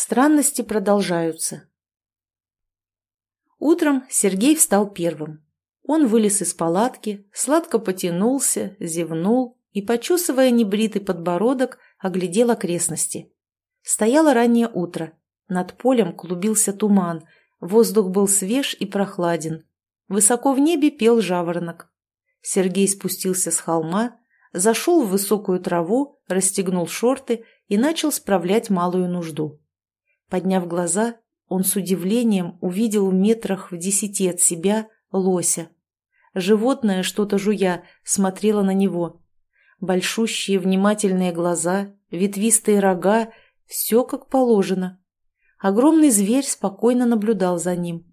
Странности продолжаются. Утром Сергей встал первым. Он вылез из палатки, сладко потянулся, зевнул и, почесывая небритый подбородок, оглядел окрестности. Стояло раннее утро. Над полем клубился туман, воздух был свеж и прохладен. Высоко в небе пел жаворонок. Сергей спустился с холма, зашел в высокую траву, расстегнул шорты и начал справлять малую нужду. Подняв глаза, он с удивлением увидел в метрах в десяти от себя лося. Животное, что-то жуя, смотрело на него. Большущие внимательные глаза, ветвистые рога — все как положено. Огромный зверь спокойно наблюдал за ним.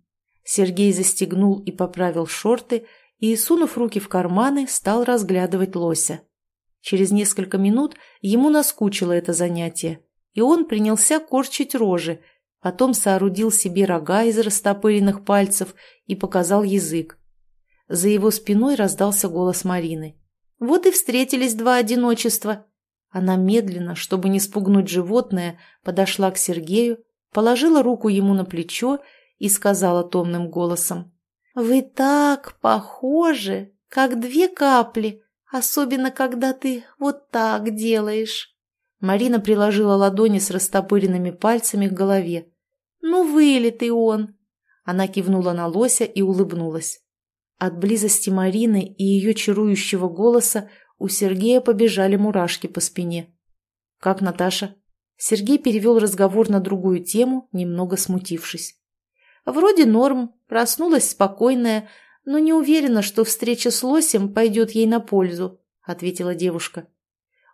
Сергей застегнул и поправил шорты и, сунув руки в карманы, стал разглядывать лося. Через несколько минут ему наскучило это занятие, и он принялся корчить рожи, потом соорудил себе рога из растопыренных пальцев и показал язык. За его спиной раздался голос Марины. «Вот и встретились два одиночества». Она медленно, чтобы не спугнуть животное, подошла к Сергею, положила руку ему на плечо и сказала томным голосом. «Вы так похожи, как две капли, особенно когда ты вот так делаешь». Марина приложила ладони с растопыренными пальцами к голове. «Ну, вылитый он!» Она кивнула на лося и улыбнулась. От близости Марины и ее чарующего голоса у Сергея побежали мурашки по спине. «Как Наташа?» Сергей перевел разговор на другую тему, немного смутившись. «Вроде норм, проснулась спокойная, но не уверена, что встреча с лосем пойдет ей на пользу», — ответила девушка.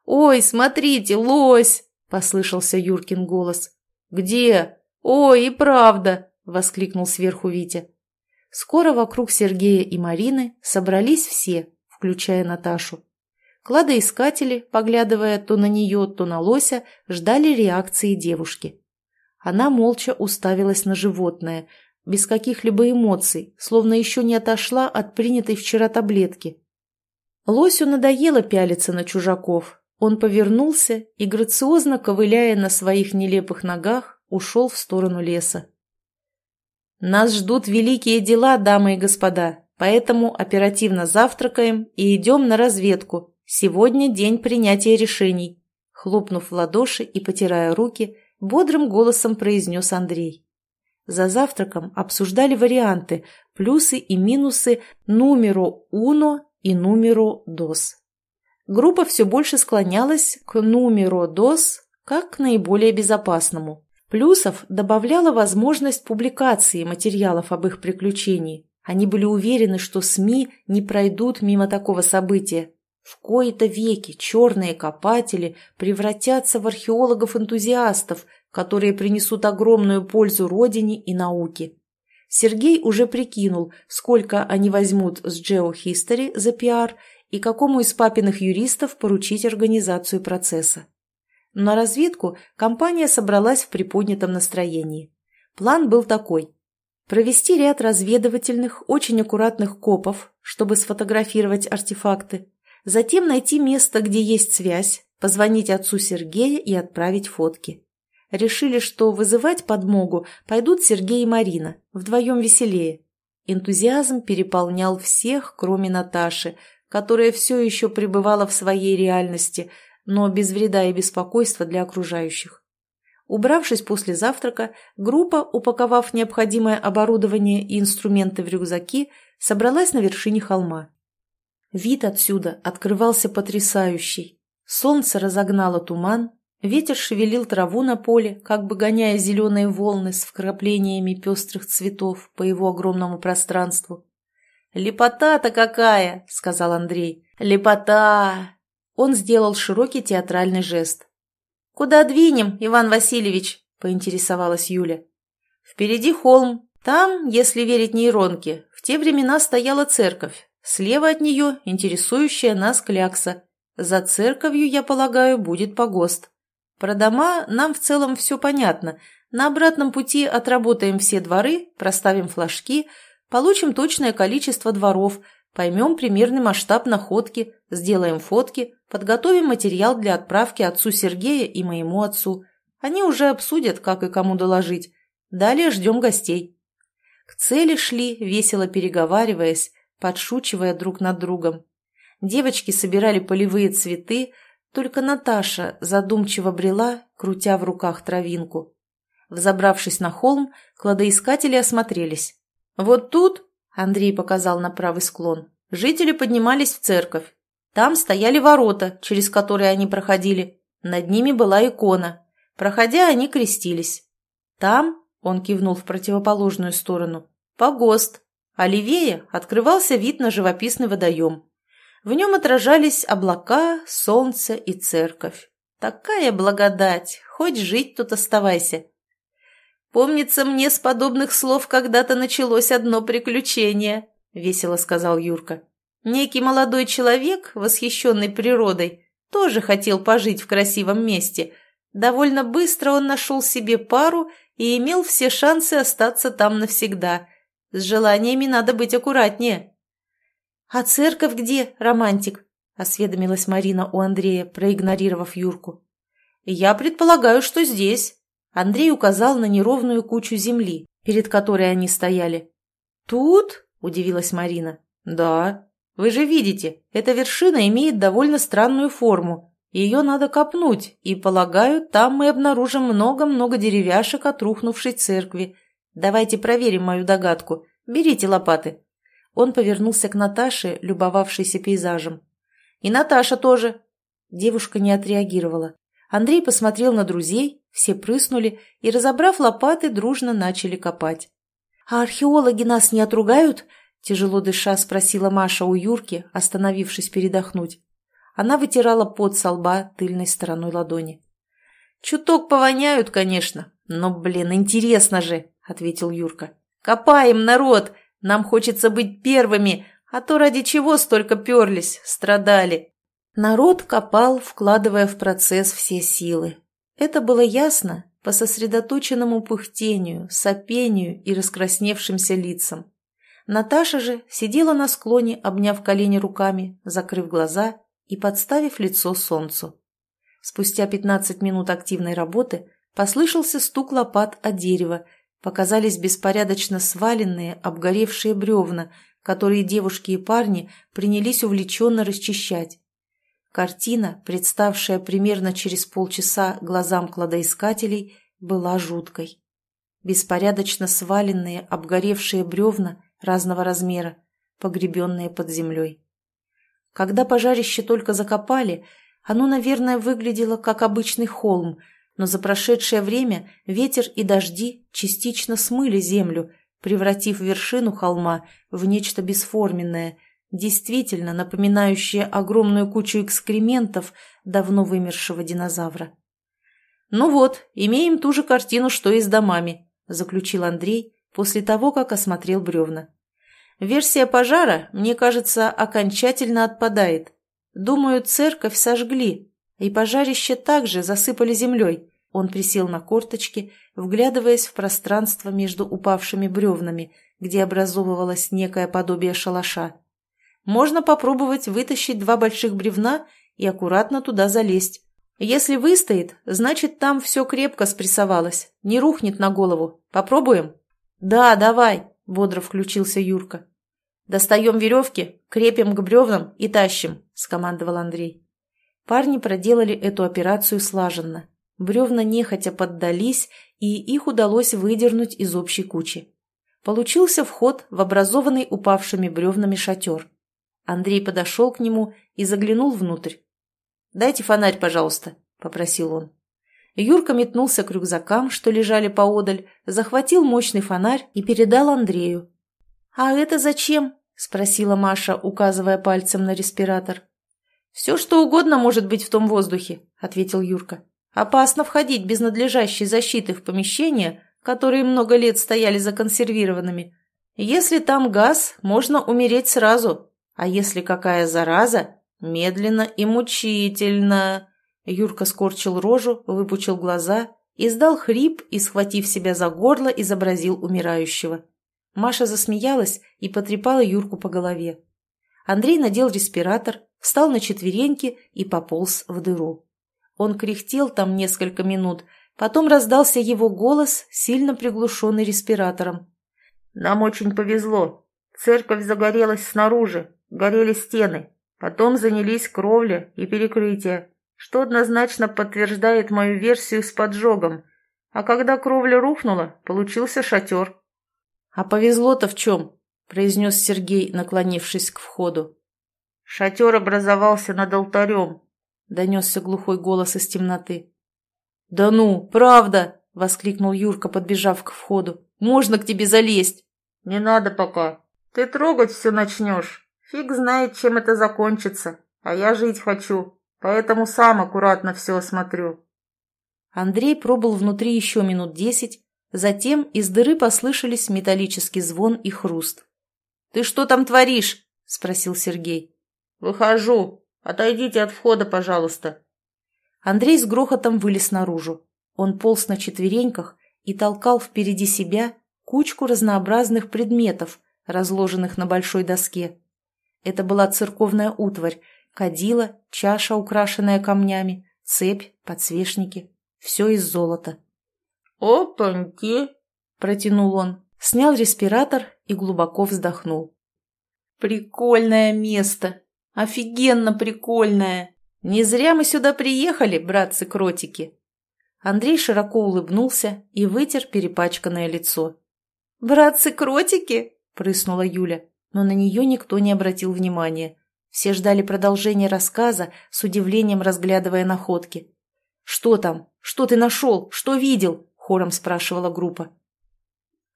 «Ой, смотрите, лось!» — послышался Юркин голос. «Где? Ой, и правда!» — воскликнул сверху Витя. Скоро вокруг Сергея и Марины собрались все, включая Наташу. Кладоискатели, поглядывая то на нее, то на лося, ждали реакции девушки. Она молча уставилась на животное, без каких-либо эмоций, словно еще не отошла от принятой вчера таблетки. Лосю надоело пялиться на чужаков. Он повернулся и, грациозно ковыляя на своих нелепых ногах, ушел в сторону леса. Нас ждут великие дела, дамы и господа, поэтому оперативно завтракаем и идем на разведку. Сегодня день принятия решений. Хлопнув в ладоши и потирая руки, бодрым голосом произнес Андрей. За завтраком обсуждали варианты, плюсы и минусы нумеро уно и нумеро дос. Группа все больше склонялась к нумеро дос как к наиболее безопасному. Плюсов добавляла возможность публикации материалов об их приключении. Они были уверены, что СМИ не пройдут мимо такого события. В кои-то веки черные копатели превратятся в археологов-энтузиастов, которые принесут огромную пользу родине и науке. Сергей уже прикинул, сколько они возьмут с GeoHistory за пиар и какому из папиных юристов поручить организацию процесса. На разведку компания собралась в приподнятом настроении. План был такой. Провести ряд разведывательных, очень аккуратных копов, чтобы сфотографировать артефакты, затем найти место, где есть связь, позвонить отцу Сергея и отправить фотки. Решили, что вызывать подмогу пойдут Сергей и Марина, вдвоем веселее. Энтузиазм переполнял всех, кроме Наташи, которая все еще пребывала в своей реальности – но без вреда и беспокойства для окружающих. Убравшись после завтрака, группа, упаковав необходимое оборудование и инструменты в рюкзаки, собралась на вершине холма. Вид отсюда открывался потрясающий. Солнце разогнало туман, ветер шевелил траву на поле, как бы гоняя зеленые волны с вкраплениями пестрых цветов по его огромному пространству. «Лепота-то какая!» — сказал Андрей. «Лепота!» Он сделал широкий театральный жест. «Куда двинем, Иван Васильевич?» – поинтересовалась Юля. «Впереди холм. Там, если верить нейронке, в те времена стояла церковь. Слева от нее интересующая нас клякса. За церковью, я полагаю, будет погост. Про дома нам в целом все понятно. На обратном пути отработаем все дворы, проставим флажки, получим точное количество дворов, поймем примерный масштаб находки, сделаем фотки, Подготовим материал для отправки отцу Сергея и моему отцу. Они уже обсудят, как и кому доложить. Далее ждем гостей. К цели шли, весело переговариваясь, подшучивая друг над другом. Девочки собирали полевые цветы, только Наташа задумчиво брела, крутя в руках травинку. Взобравшись на холм, кладоискатели осмотрелись. «Вот тут», — Андрей показал на правый склон, — жители поднимались в церковь. Там стояли ворота, через которые они проходили. Над ними была икона. Проходя, они крестились. Там, — он кивнул в противоположную сторону, — погост, а левее открывался вид на живописный водоем. В нем отражались облака, солнце и церковь. Такая благодать! Хоть жить тут оставайся. Помнится, мне с подобных слов когда-то началось одно приключение, — весело сказал Юрка. Некий молодой человек, восхищенный природой, тоже хотел пожить в красивом месте. Довольно быстро он нашел себе пару и имел все шансы остаться там навсегда. С желаниями надо быть аккуратнее. «А церковь где, романтик?» – осведомилась Марина у Андрея, проигнорировав Юрку. «Я предполагаю, что здесь». Андрей указал на неровную кучу земли, перед которой они стояли. «Тут?» – удивилась Марина. «Да. Вы же видите, эта вершина имеет довольно странную форму. Ее надо копнуть, и, полагаю, там мы обнаружим много-много деревяшек от рухнувшей церкви. Давайте проверим мою догадку. Берите лопаты». Он повернулся к Наташе, любовавшейся пейзажем. «И Наташа тоже!» Девушка не отреагировала. Андрей посмотрел на друзей, все прыснули и, разобрав лопаты, дружно начали копать. «А археологи нас не отругают?» – тяжело дыша спросила Маша у Юрки, остановившись передохнуть. Она вытирала пот со лба тыльной стороной ладони. «Чуток повоняют, конечно, но, блин, интересно же!» – ответил Юрка. «Копаем, народ! Нам хочется быть первыми, а то ради чего столько перлись, страдали. Народ копал, вкладывая в процесс все силы. Это было ясно по сосредоточенному пыхтению, сопению и раскрасневшимся лицам. Наташа же сидела на склоне, обняв колени руками, закрыв глаза и подставив лицо солнцу. Спустя пятнадцать минут активной работы послышался стук лопат о дерево, показались беспорядочно сваленные, обгоревшие бревна, которые девушки и парни принялись увлеченно расчищать. Картина, представшая примерно через полчаса глазам кладоискателей, была жуткой. Беспорядочно сваленные, обгоревшие бревна разного размера, погребенные под землей. Когда пожарище только закопали, оно, наверное, выглядело как обычный холм – но за прошедшее время ветер и дожди частично смыли землю, превратив вершину холма в нечто бесформенное, действительно напоминающее огромную кучу экскрементов давно вымершего динозавра. «Ну вот, имеем ту же картину, что и с домами», – заключил Андрей после того, как осмотрел бревна. «Версия пожара, мне кажется, окончательно отпадает. Думаю, церковь сожгли, и пожарище также засыпали землей, он присел на корточки, вглядываясь в пространство между упавшими бревнами, где образовывалось некое подобие шалаша. Можно попробовать вытащить два больших бревна и аккуратно туда залезть. Если выстоит, значит, там все крепко спрессовалось, не рухнет на голову. Попробуем? Да, давай, бодро включился Юрка. Достаем веревки, крепим к бревнам и тащим, скомандовал Андрей. Парни проделали эту операцию слаженно. Бревна нехотя поддались, и их удалось выдернуть из общей кучи. Получился вход в образованный упавшими бревнами шатер. Андрей подошел к нему и заглянул внутрь. «Дайте фонарь, пожалуйста», — попросил он. Юрка метнулся к рюкзакам, что лежали поодаль, захватил мощный фонарь и передал Андрею. «А это зачем?» — спросила Маша, указывая пальцем на респиратор. «Все, что угодно может быть в том воздухе», — ответил Юрка. Опасно входить без надлежащей защиты в помещения, которые много лет стояли законсервированными. Если там газ, можно умереть сразу, а если какая зараза, медленно и мучительно. Юрка скорчил рожу, выпучил глаза, издал хрип и, схватив себя за горло, изобразил умирающего. Маша засмеялась и потрепала Юрку по голове. Андрей надел респиратор, встал на четвереньки и пополз в дыру. Он кряхтел там несколько минут, Потом раздался его голос, сильно приглушенный респиратором. «Нам очень повезло. Церковь загорелась снаружи, горели стены. Потом занялись кровля и перекрытие, что однозначно подтверждает мою версию с поджогом. А когда кровля рухнула, получился шатер». «А повезло-то в чем?» – произнес Сергей, наклонившись к входу. «Шатер образовался над алтарем», – донесся глухой голос из темноты. «Да ну, правда!» – воскликнул Юрка, подбежав к входу. «Можно к тебе залезть?» «Не надо пока. Ты трогать все начнешь. Фиг знает, чем это закончится. А я жить хочу, поэтому сам аккуратно все осмотрю». Андрей пробыл внутри еще минут десять, затем из дыры послышались металлический звон и хруст. «Ты что там творишь?» – спросил Сергей. «Выхожу. Отойдите от входа, пожалуйста». Андрей с грохотом вылез наружу. Он полз на четвереньках и толкал впереди себя кучку разнообразных предметов, разложенных на большой доске. Это была церковная утварь, кадила, чаша, украшенная камнями, цепь, подсвечники. Все из золота. «Опаньки!» – протянул он, снял респиратор и глубоко вздохнул. «Прикольное место!» Офигенно прикольная! Не зря мы сюда приехали, братцы-кротики!» Андрей широко улыбнулся и вытер перепачканное лицо. «Братцы-кротики?» – прыснула Юля, но на нее никто не обратил внимания. Все ждали продолжения рассказа, с удивлением разглядывая находки. «Что там? Что ты нашел? Что видел?» – хором спрашивала группа.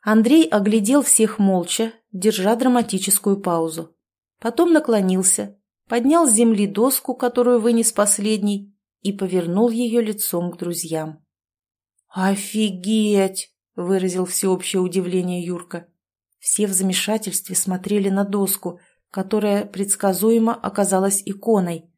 Андрей оглядел всех молча, держа драматическую паузу. Потом наклонился, поднял с земли доску, которую вынес последний, и повернул ее лицом к друзьям. «Офигеть!» — выразил всеобщее удивление Юрка. Все в замешательстве смотрели на доску, которая предсказуемо оказалась иконой,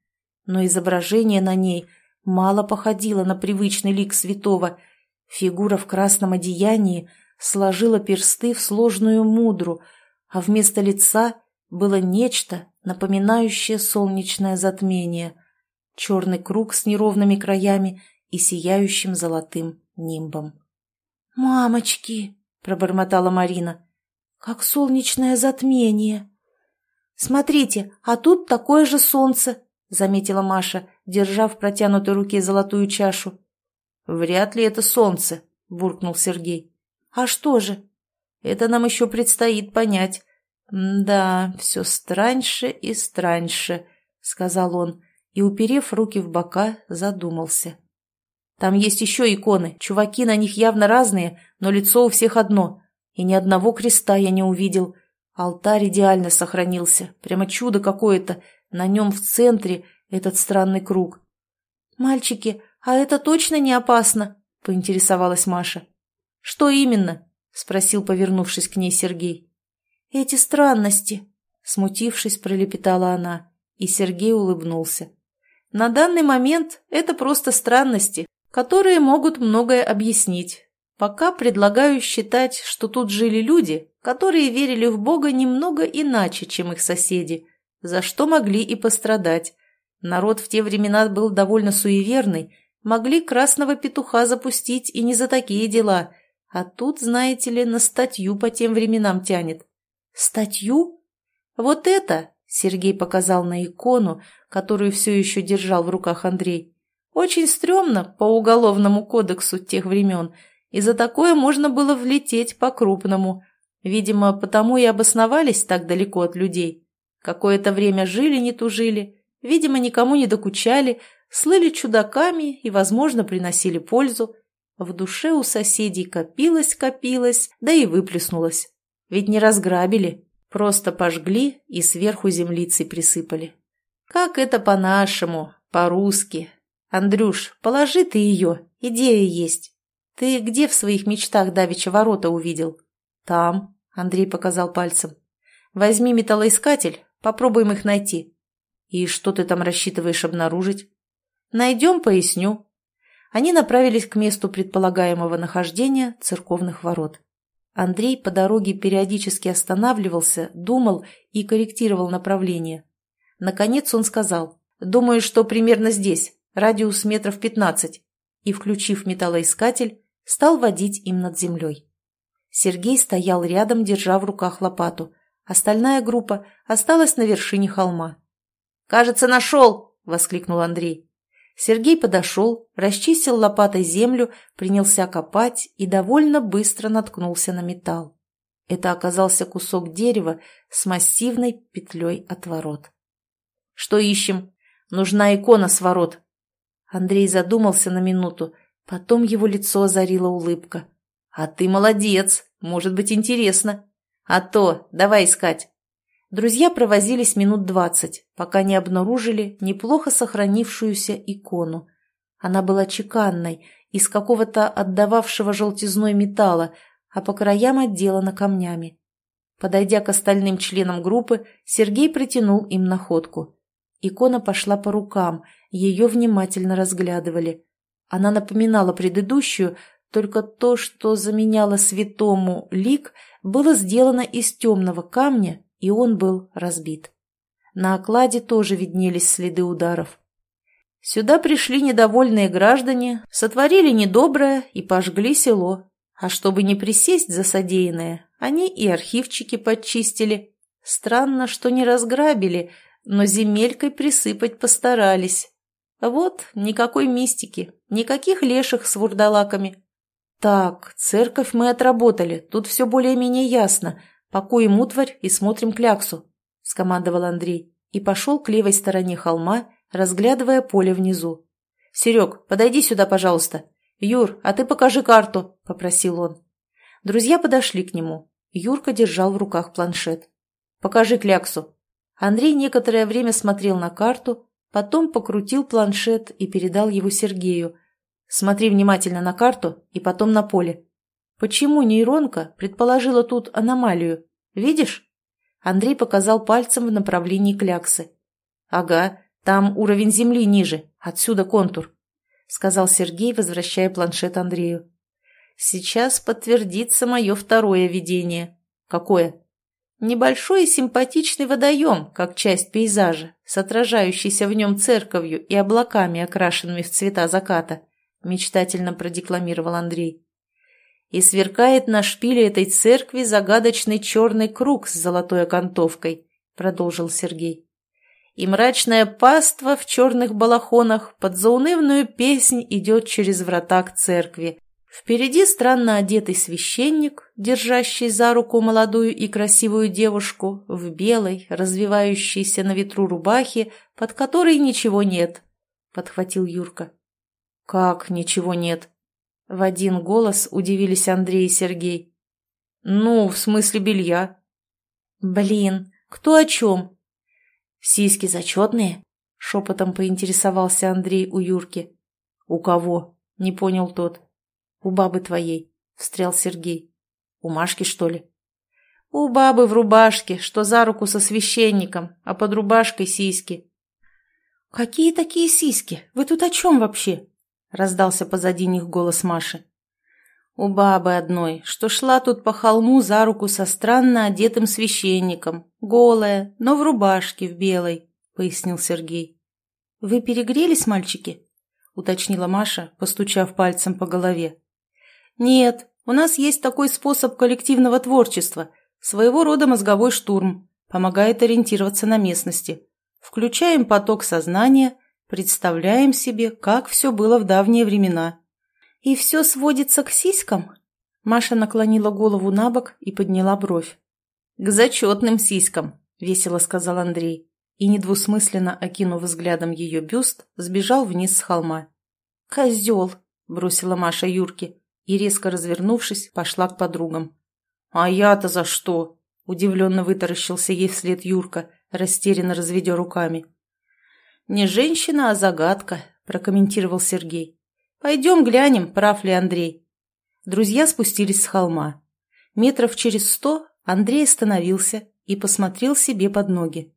но изображение на ней мало походило на привычный лик святого. Фигура в красном одеянии сложила персты в сложную мудру, а вместо лица было нечто, напоминающее солнечное затмение, черный круг с неровными краями и сияющим золотым нимбом. «Мамочки!» — пробормотала Марина. «Как солнечное затмение!» «Смотрите, а тут такое же солнце!» — заметила Маша, держа в протянутой руке золотую чашу. «Вряд ли это солнце», — буркнул Сергей. «А что же?» «Это нам еще предстоит понять. «Да, все страньше и страньше», — сказал он, и, уперев руки в бока, задумался. «Там есть еще иконы, чуваки на них явно разные, но лицо у всех одно, и ни одного креста я не увидел. Алтарь идеально сохранился, прямо чудо какое-то, на нем в центре этот странный круг». «Мальчики, а это точно не опасно?» — поинтересовалась Маша. «Что именно?» — спросил, повернувшись к ней Сергей. «Эти странности», — смутившись, пролепетала она, и Сергей улыбнулся. «На данный момент это просто странности, которые могут многое объяснить. Пока предлагаю считать, что тут жили люди, которые верили в Бога немного иначе, чем их соседи, за что могли и пострадать. Народ в те времена был довольно суеверный, могли красного петуха запустить и не за такие дела, а тут, знаете ли, на статью по тем временам тянет. «Статью? Вот это!» — Сергей показал на икону, которую все еще держал в руках Андрей. «Очень стрёмно по уголовному кодексу тех времен, и за такое можно было влететь по-крупному. Видимо, потому и обосновались так далеко от людей. Какое-то время жили, не тужили, видимо, никому не докучали, слыли чудаками и, возможно, приносили пользу. В душе у соседей копилось-копилось, да и выплеснулось. Ведь не разграбили, просто пожгли и сверху землицей присыпали. Как это по-нашему, по-русски? Андрюш, положи ты ее, идея есть. Ты где в своих мечтах давеча ворота увидел? Там, Андрей показал пальцем. Возьми металлоискатель, попробуем их найти. И что ты там рассчитываешь обнаружить? Найдем, поясню. Они направились к месту предполагаемого нахождения церковных ворот. Андрей по дороге периодически останавливался, думал и корректировал направление. Наконец он сказал, «Думаю, что примерно здесь, радиус метров пятнадцать». и, включив металлоискатель, стал водить им над землей. Сергей стоял рядом, держа в руках лопату. Остальная группа осталась на вершине холма. «Кажется, нашел!» — воскликнул Андрей. Сергей подошел, расчистил лопатой землю, принялся копать и довольно быстро наткнулся на металл. Это оказался кусок дерева с массивной петлей от ворот. «Что ищем? Нужна икона с ворот». Андрей задумался на минуту, потом его лицо озарила улыбка. «А ты молодец! Может быть, интересно. А то, давай искать». Друзья провозились минут двадцать, пока не обнаружили неплохо сохранившуюся икону. Она была чеканной, из какого-то отдававшего желтизной металла, а по краям отделана камнями. Подойдя к остальным членам группы, Сергей протянул им находку. Икона пошла по рукам, ее внимательно разглядывали. Она напоминала предыдущую, только то, что заменяло святому лик, было сделано из темного камня и он был разбит. На окладе тоже виднелись следы ударов. Сюда пришли недовольные граждане, сотворили недоброе и пожгли село. А чтобы не присесть за содеянное, они и архивчики подчистили. Странно, что не разграбили, но земелькой присыпать постарались. Вот, никакой мистики, никаких леших с вурдалаками. Так, церковь мы отработали, тут все более-менее ясно – Пакуем утварь и смотрим кляксу», — скомандовал Андрей и пошел к левой стороне холма, разглядывая поле внизу. «Серег, подойди сюда, пожалуйста. Юр, а ты покажи карту», — попросил он. Друзья подошли к нему. Юрка держал в руках планшет. «Покажи кляксу». Андрей некоторое время смотрел на карту, потом покрутил планшет и передал его Сергею. «Смотри внимательно на карту и потом на поле. Почему нейронка предположила тут аномалию? Видишь? Андрей показал пальцем в направлении кляксы. Ага, там уровень земли ниже, отсюда контур, сказал Сергей, возвращая планшет Андрею. Сейчас подтвердится мое второе видение. Какое? Небольшой и симпатичный водоем, как часть пейзажа, с отражающейся в нем церковью и облаками, окрашенными в цвета заката, мечтательно продекламировал Андрей и сверкает на шпиле этой церкви загадочный черный круг с золотой окантовкой», — продолжил Сергей. «И мрачная паства в черных балахонах под заунывную песнь идет через врата к церкви. Впереди странно одетый священник, держащий за руку молодую и красивую девушку в белой, развивающейся на ветру рубахе, под которой ничего нет», — подхватил Юрка. «Как ничего нет?» В один голос удивились Андрей и Сергей. «Ну, в смысле белья». «Блин, кто о чем?» «Сиськи зачетные?» — шепотом поинтересовался Андрей у Юрки. «У кого?» — не понял тот. «У бабы твоей», — встрял Сергей. «У Машки, что ли?» «У бабы в рубашке, что за руку со священником, а под рубашкой сиськи». «Какие такие сиськи? Вы тут о чем вообще?» — раздался позади них голос Маши. «У бабы одной, что шла тут по холму за руку со странно одетым священником, голая, но в рубашке в белой», — пояснил Сергей. «Вы перегрелись, мальчики?» — уточнила Маша, постучав пальцем по голове. «Нет, у нас есть такой способ коллективного творчества, своего рода мозговой штурм, помогает ориентироваться на местности. Включаем поток сознания — Представляем себе, как все было в давние времена. И все сводится к сиськам? Маша наклонила голову на бок и подняла бровь. «К зачетным сиськам», — весело сказал Андрей, и, недвусмысленно окинув взглядом ее бюст, сбежал вниз с холма. «Козел!» — бросила Маша Юрке и, резко развернувшись, пошла к подругам. «А я-то за что?» — удивленно вытаращился ей вслед Юрка, растерянно разведя руками. «Не женщина, а загадка», – прокомментировал Сергей. «Пойдем глянем, прав ли Андрей». Друзья спустились с холма. Метров через сто Андрей остановился и посмотрел себе под ноги.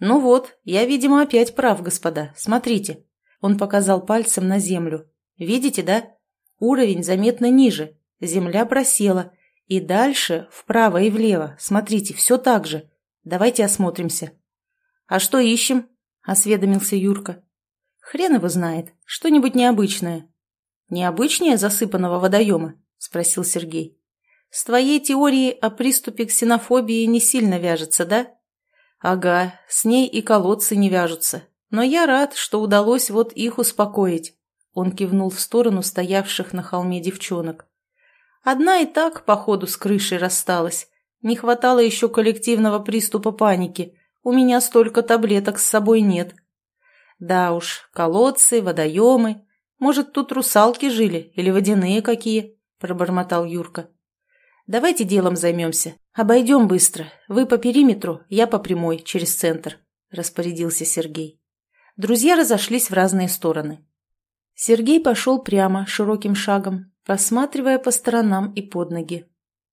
«Ну вот, я, видимо, опять прав, господа. Смотрите». Он показал пальцем на землю. «Видите, да? Уровень заметно ниже. Земля просела. И дальше, вправо и влево. Смотрите, все так же. Давайте осмотримся». «А что ищем?» осведомился Юрка. «Хрен его знает. Что-нибудь необычное». Необычнее засыпанного водоема?» – спросил Сергей. «С твоей теорией о приступе ксенофобии не сильно вяжется, да?» «Ага, с ней и колодцы не вяжутся. Но я рад, что удалось вот их успокоить». Он кивнул в сторону стоявших на холме девчонок. «Одна и так, походу, с крышей рассталась. Не хватало еще коллективного приступа паники. У меня столько таблеток с собой нет». «Да уж, колодцы, водоемы. Может, тут русалки жили или водяные какие?» – пробормотал Юрка. «Давайте делом займемся. Обойдем быстро. Вы по периметру, я по прямой, через центр», – распорядился Сергей. Друзья разошлись в разные стороны. Сергей пошел прямо, широким шагом, посматривая по сторонам и под ноги.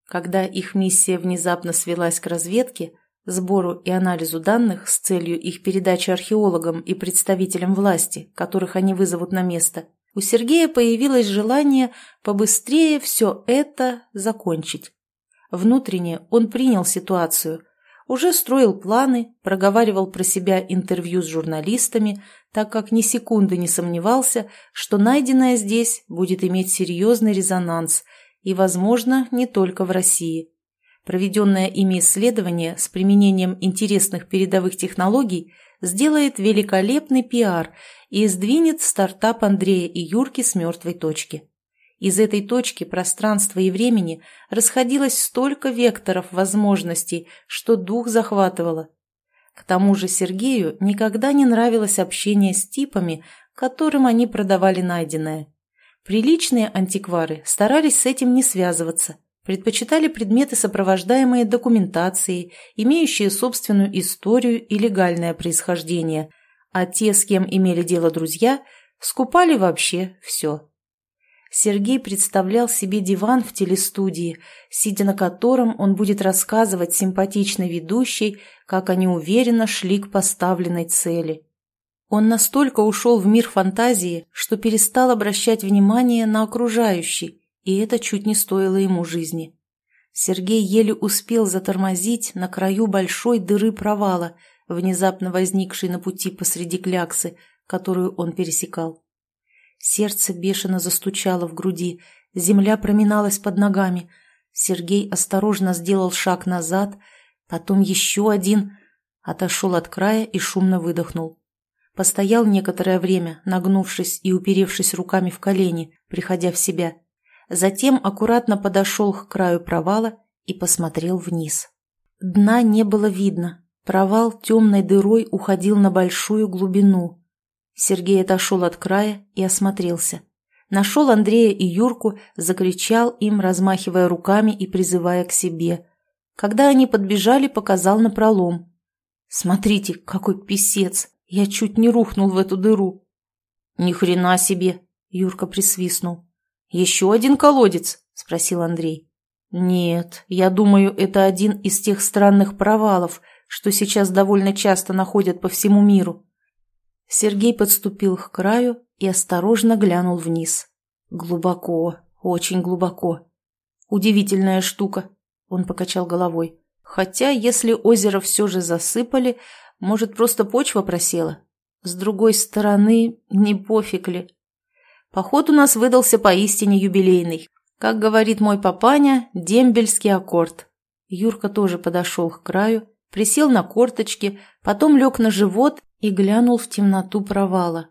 Когда их миссия внезапно свелась к разведке, сбору и анализу данных с целью их передачи археологам и представителям власти, которых они вызовут на место, у Сергея появилось желание побыстрее все это закончить. Внутренне он принял ситуацию, уже строил планы, проговаривал про себя интервью с журналистами, так как ни секунды не сомневался, что найденное здесь будет иметь серьезный резонанс и, возможно, не только в России. Проведенное ими исследование с применением интересных передовых технологий сделает великолепный пиар и сдвинет стартап Андрея и Юрки с мертвой точки. Из этой точки пространства и времени расходилось столько векторов возможностей, что дух захватывало. К тому же Сергею никогда не нравилось общение с типами, которым они продавали найденное. Приличные антиквары старались с этим не связываться, предпочитали предметы, сопровождаемые документацией, имеющие собственную историю и легальное происхождение, а те, с кем имели дело друзья, скупали вообще все. Сергей представлял себе диван в телестудии, сидя на котором он будет рассказывать симпатичной ведущей, как они уверенно шли к поставленной цели. Он настолько ушел в мир фантазии, что перестал обращать внимание на окружающий, и это чуть не стоило ему жизни. Сергей еле успел затормозить на краю большой дыры провала, внезапно возникшей на пути посреди кляксы, которую он пересекал. Сердце бешено застучало в груди, земля проминалась под ногами. Сергей осторожно сделал шаг назад, потом еще один, отошел от края и шумно выдохнул. Постоял некоторое время, нагнувшись и уперевшись руками в колени, приходя в себя. Затем аккуратно подошел к краю провала и посмотрел вниз. Дна не было видно. Провал темной дырой уходил на большую глубину. Сергей отошел от края и осмотрелся. Нашел Андрея и Юрку, закричал им, размахивая руками и призывая к себе. Когда они подбежали, показал на пролом. «Смотрите, какой писец! Я чуть не рухнул в эту дыру!» «Ни хрена себе!» — Юрка присвистнул. «Еще один колодец?» — спросил Андрей. «Нет, я думаю, это один из тех странных провалов, что сейчас довольно часто находят по всему миру. Сергей подступил к краю и осторожно глянул вниз. Глубоко, очень глубоко. Удивительная штука, он покачал головой. Хотя, если озеро все же засыпали, может, просто почва просела. С другой стороны, не пофиг ли. Поход у нас выдался поистине юбилейный. Как говорит мой папаня, дембельский аккорд. Юрка тоже подошел к краю, присел на корточки, потом лег на живот и глянул в темноту провала.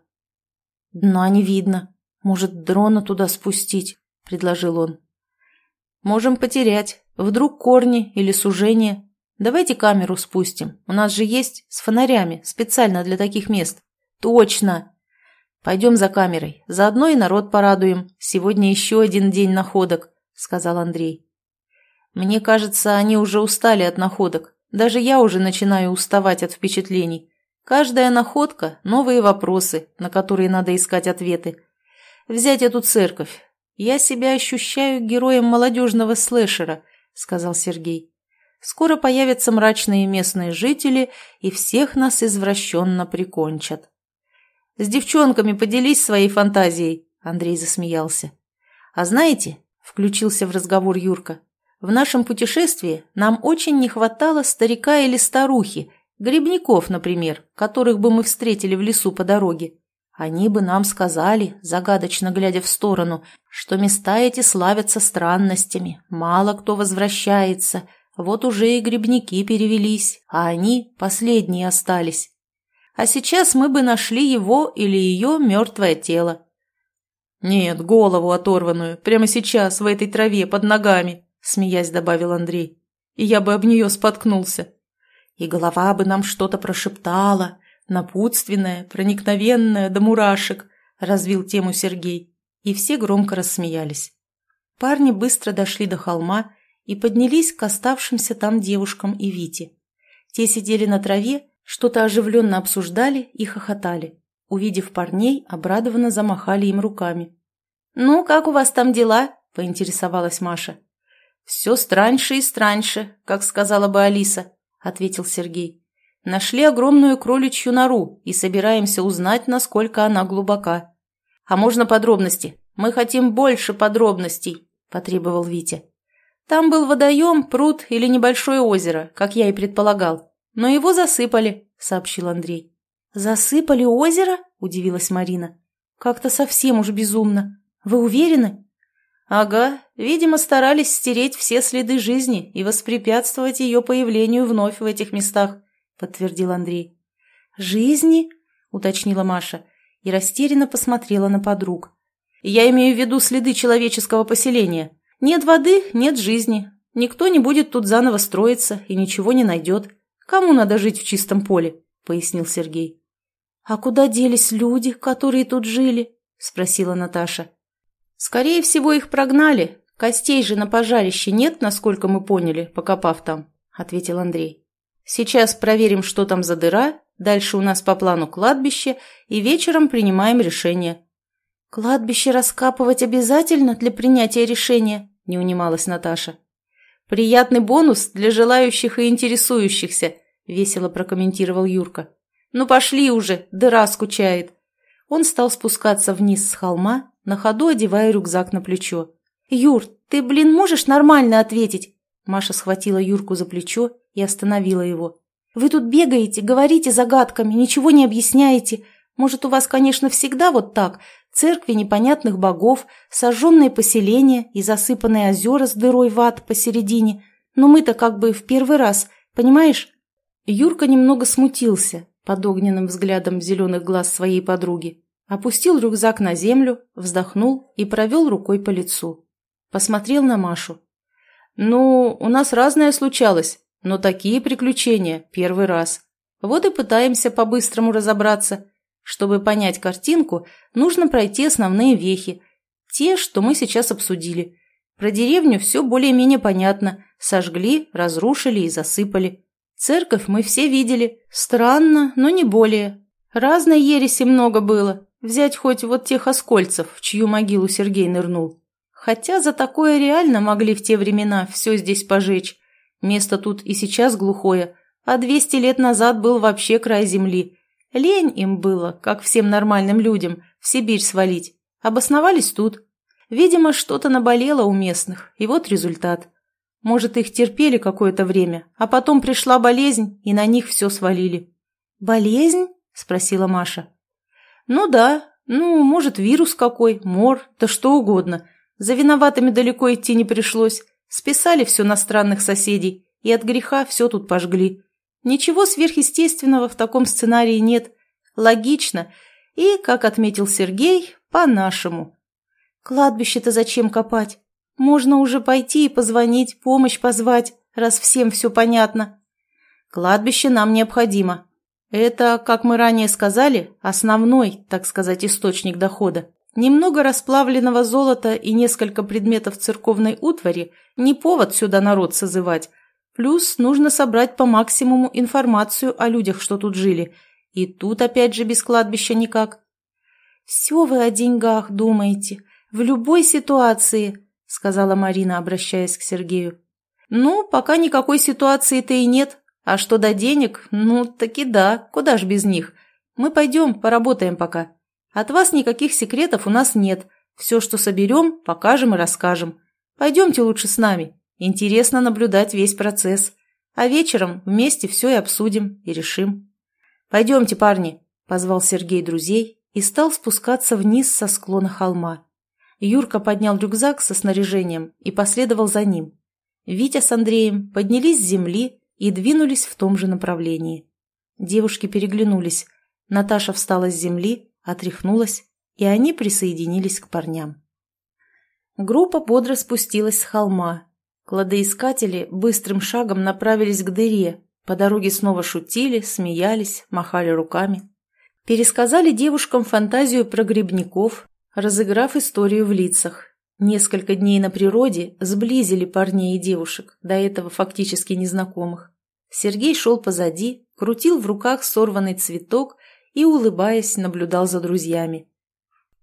«Дна не видно. Может, дрона туда спустить?» – предложил он. «Можем потерять. Вдруг корни или сужение. Давайте камеру спустим. У нас же есть с фонарями, специально для таких мест». «Точно!» «Пойдем за камерой. Заодно и народ порадуем. Сегодня еще один день находок», – сказал Андрей. «Мне кажется, они уже устали от находок. Даже я уже начинаю уставать от впечатлений. Каждая находка – новые вопросы, на которые надо искать ответы. Взять эту церковь. Я себя ощущаю героем молодежного слэшера, сказал Сергей. Скоро появятся мрачные местные жители и всех нас извращенно прикончат. С девчонками поделись своей фантазией, Андрей засмеялся. А знаете, включился в разговор Юрка, в нашем путешествии нам очень не хватало старика или старухи, Грибников, например, которых бы мы встретили в лесу по дороге. Они бы нам сказали, загадочно глядя в сторону, что места эти славятся странностями, мало кто возвращается, вот уже и грибники перевелись, а они последние остались. А сейчас мы бы нашли его или ее мертвое тело. «Нет, голову оторванную, прямо сейчас, в этой траве, под ногами», — смеясь добавил Андрей. «И я бы об нее споткнулся. И голова бы нам что-то прошептала, напутственное, проникновенное до мурашек», — развил тему Сергей. И все громко рассмеялись. Парни быстро дошли до холма и поднялись к оставшимся там девушкам и Вите. Те сидели на траве, что-то оживленно обсуждали и хохотали. Увидев парней, обрадованно замахали им руками. «Ну, как у вас там дела?» – поинтересовалась Маша. «Все страньше и страньше, как сказала бы Алиса», – ответил Сергей. «Нашли огромную кроличью нору и собираемся узнать, насколько она глубока». «А можно подробности? Мы хотим больше подробностей», – потребовал Витя. «Там был водоем, пруд или небольшое озеро, как я и предполагал. Но его засыпали», – сообщил Андрей. «Засыпали озеро?» – удивилась Марина. «Как-то совсем уж безумно. Вы уверены?» «Ага, видимо, старались стереть все следы жизни и воспрепятствовать ее появлению вновь в этих местах», – подтвердил Андрей. «Жизни?» – уточнила Маша и растерянно посмотрела на подруг. «Я имею в виду следы человеческого поселения. Нет воды – нет жизни. Никто не будет тут заново строиться и ничего не найдет. Кому надо жить в чистом поле?» – пояснил Сергей. «А куда делись люди, которые тут жили?» – спросила Наташа. «Скорее всего, их прогнали. Костей же на пожарище нет, насколько мы поняли, покопав там», – ответил Андрей. «Сейчас проверим, что там за дыра, дальше у нас по плану кладбище, и вечером принимаем решение». «Кладбище раскапывать обязательно для принятия решения?» – не унималась Наташа. «Приятный бонус для желающих и интересующихся», — весело прокомментировал Юрка. «Ну пошли уже, дыра скучает». Он стал спускаться вниз с холма, на ходу одевая рюкзак на плечо. «Юр, ты, блин, можешь нормально ответить?» Маша схватила Юрку за плечо и остановила его. «Вы тут бегаете, говорите загадками, ничего не объясняете. Может, у вас, конечно, всегда вот так, церкви непонятных богов, сожженные поселения и засыпанные озера с дырой в ад посередине. Но мы-то как бы в первый раз, понимаешь?» Юрка немного смутился под огненным взглядом зеленых глаз своей подруги, опустил рюкзак на землю, вздохнул и провел рукой по лицу. Посмотрел на Машу. «Ну, у нас разное случалось, но такие приключения первый раз. Вот и пытаемся по-быстрому разобраться. Чтобы понять картинку, нужно пройти основные вехи. Те, что мы сейчас обсудили. Про деревню все более-менее понятно. Сожгли, разрушили и засыпали. Церковь мы все видели. Странно, но не более. Разной ереси много было. Взять хоть вот тех оскольцев, в чью могилу Сергей нырнул. Хотя за такое реально могли в те времена все здесь пожечь. Место тут и сейчас глухое, а 200 лет назад был вообще край земли. Лень им было, как всем нормальным людям, в Сибирь свалить. Обосновались тут. Видимо, что-то наболело у местных, и вот результат. Может, их терпели какое-то время, а потом пришла болезнь, и на них все свалили. «Болезнь?» – спросила Маша. «Ну да, ну, может, вирус какой, мор, да что угодно. За виноватыми далеко идти не пришлось. Списали все на странных соседей, и от греха все тут пожгли. Ничего сверхъестественного в таком сценарии нет. Логично. И, как отметил Сергей, по-нашему. Кладбище-то зачем копать? Можно уже пойти и позвонить, помощь позвать, раз всем все понятно. Кладбище нам необходимо. Это, как мы ранее сказали, основной, так сказать, источник дохода. Немного расплавленного золота и несколько предметов церковной утвари – не повод сюда народ созывать, Плюс нужно собрать по максимуму информацию о людях, что тут жили. И тут опять же без кладбища никак. «Все вы о деньгах думаете. В любой ситуации», — сказала Марина, обращаясь к Сергею. «Ну, пока никакой ситуации-то и нет. А что до денег? Ну, таки да, куда ж без них. Мы пойдем, поработаем пока. От вас никаких секретов у нас нет. Все, что соберем, покажем и расскажем. Пойдемте лучше с нами». Интересно наблюдать весь процесс. А вечером вместе все и обсудим, и решим. «Пойдемте, парни», – позвал Сергей друзей, и стал спускаться вниз со склона холма. Юрка поднял рюкзак со снаряжением и последовал за ним. Витя с Андреем поднялись с земли и двинулись в том же направлении. Девушки переглянулись. Наташа встала с земли, отряхнулась, и они присоединились к парням. Группа бодро спустилась с холма. Кладоискатели быстрым шагом направились к дыре, по дороге снова шутили, смеялись, махали руками. Пересказали девушкам фантазию про грибников, разыграв историю в лицах. Несколько дней на природе сблизили парней и девушек, до этого фактически незнакомых. Сергей шел позади, крутил в руках сорванный цветок и, улыбаясь, наблюдал за друзьями.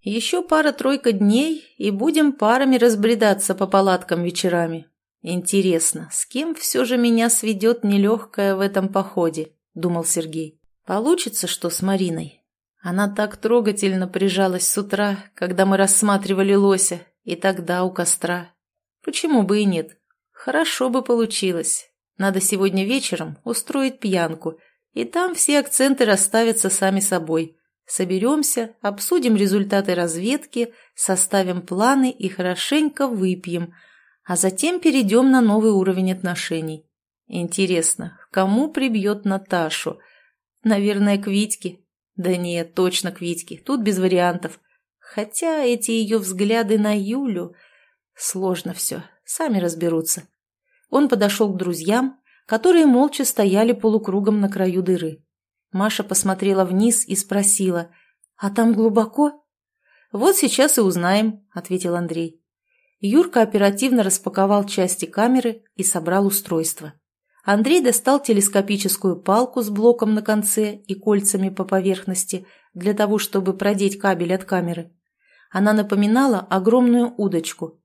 Еще пара-тройка дней, и будем парами разбредаться по палаткам вечерами. Интересно, с кем все же меня сведет нелегкое в этом походе, думал Сергей. Получится, что с Мариной. Она так трогательно прижалась с утра, когда мы рассматривали лося, и тогда у костра. Почему бы и нет? Хорошо бы получилось. Надо сегодня вечером устроить пьянку, и там все акценты расставятся сами собой. Соберемся, обсудим результаты разведки, составим планы и хорошенько выпьем, а затем перейдем на новый уровень отношений. Интересно, кому прибьет Наташу? Наверное, к Витьке. Да нет, точно к Витьке, тут без вариантов. Хотя эти ее взгляды на Юлю... Сложно все, сами разберутся. Он подошел к друзьям, которые молча стояли полукругом на краю дыры. Маша посмотрела вниз и спросила, «А там глубоко?» «Вот сейчас и узнаем», — ответил Андрей. Юрка оперативно распаковал части камеры и собрал устройство. Андрей достал телескопическую палку с блоком на конце и кольцами по поверхности для того, чтобы продеть кабель от камеры. Она напоминала огромную удочку.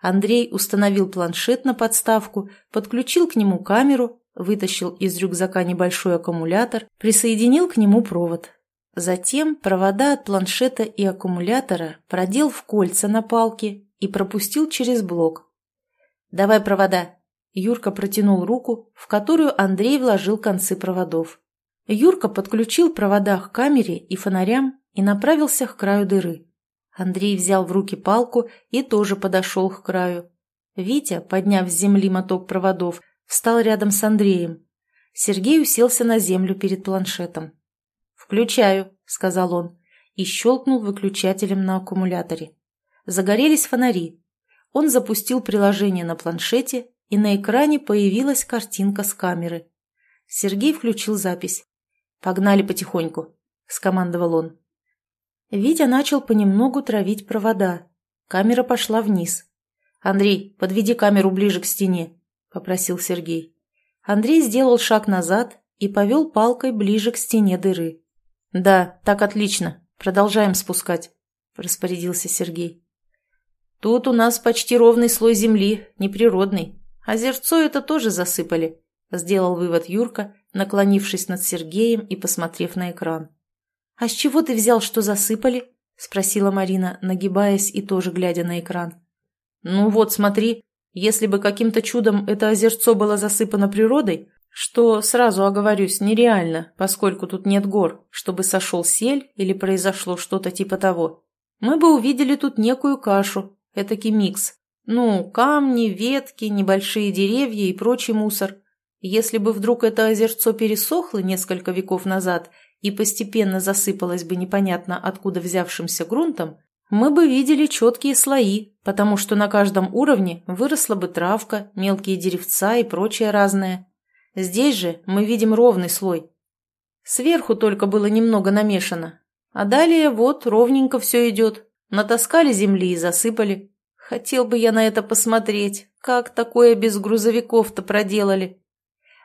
Андрей установил планшет на подставку, подключил к нему камеру, вытащил из рюкзака небольшой аккумулятор, присоединил к нему провод. Затем провода от планшета и аккумулятора продел в кольца на палке и пропустил через блок. «Давай провода», Юрка протянул руку, в которую Андрей вложил концы проводов. Юрка подключил провода к камере и фонарям и направился к краю дыры. Андрей взял в руки палку и тоже подошел к краю. Витя, подняв с земли моток проводов, встал рядом с Андреем. Сергей уселся на землю перед планшетом. «Включаю», — сказал он, и щелкнул выключателем на аккумуляторе. Загорелись фонари. Он запустил приложение на планшете и на экране появилась картинка с камеры. Сергей включил запись. «Погнали потихоньку», — скомандовал он. Витя начал понемногу травить провода. Камера пошла вниз. «Андрей, подведи камеру ближе к стене», — попросил Сергей. Андрей сделал шаг назад и повел палкой ближе к стене дыры. «Да, так отлично. Продолжаем спускать», — распорядился Сергей. «Тут у нас почти ровный слой земли, неприродный. Озерцо это тоже засыпали, сделал вывод Юрка, наклонившись над Сергеем и посмотрев на экран. А с чего ты взял, что засыпали? спросила Марина, нагибаясь и тоже глядя на экран. Ну вот, смотри, если бы каким-то чудом это озерцо было засыпано природой, что, сразу оговорюсь, нереально, поскольку тут нет гор, чтобы сошел сель или произошло что-то типа того, мы бы увидели тут некую кашу, этакий микс, ну, камни, ветки, небольшие деревья и прочий мусор. Если бы вдруг это озерцо пересохло несколько веков назад и постепенно засыпалось бы непонятно откуда взявшимся грунтом, мы бы видели четкие слои, потому что на каждом уровне выросла бы травка, мелкие деревца и прочее разное. Здесь же мы видим ровный слой. Сверху только было немного намешано. А далее вот ровненько все идет. Натаскали земли и засыпали. Хотел бы я на это посмотреть. Как такое без грузовиков-то проделали?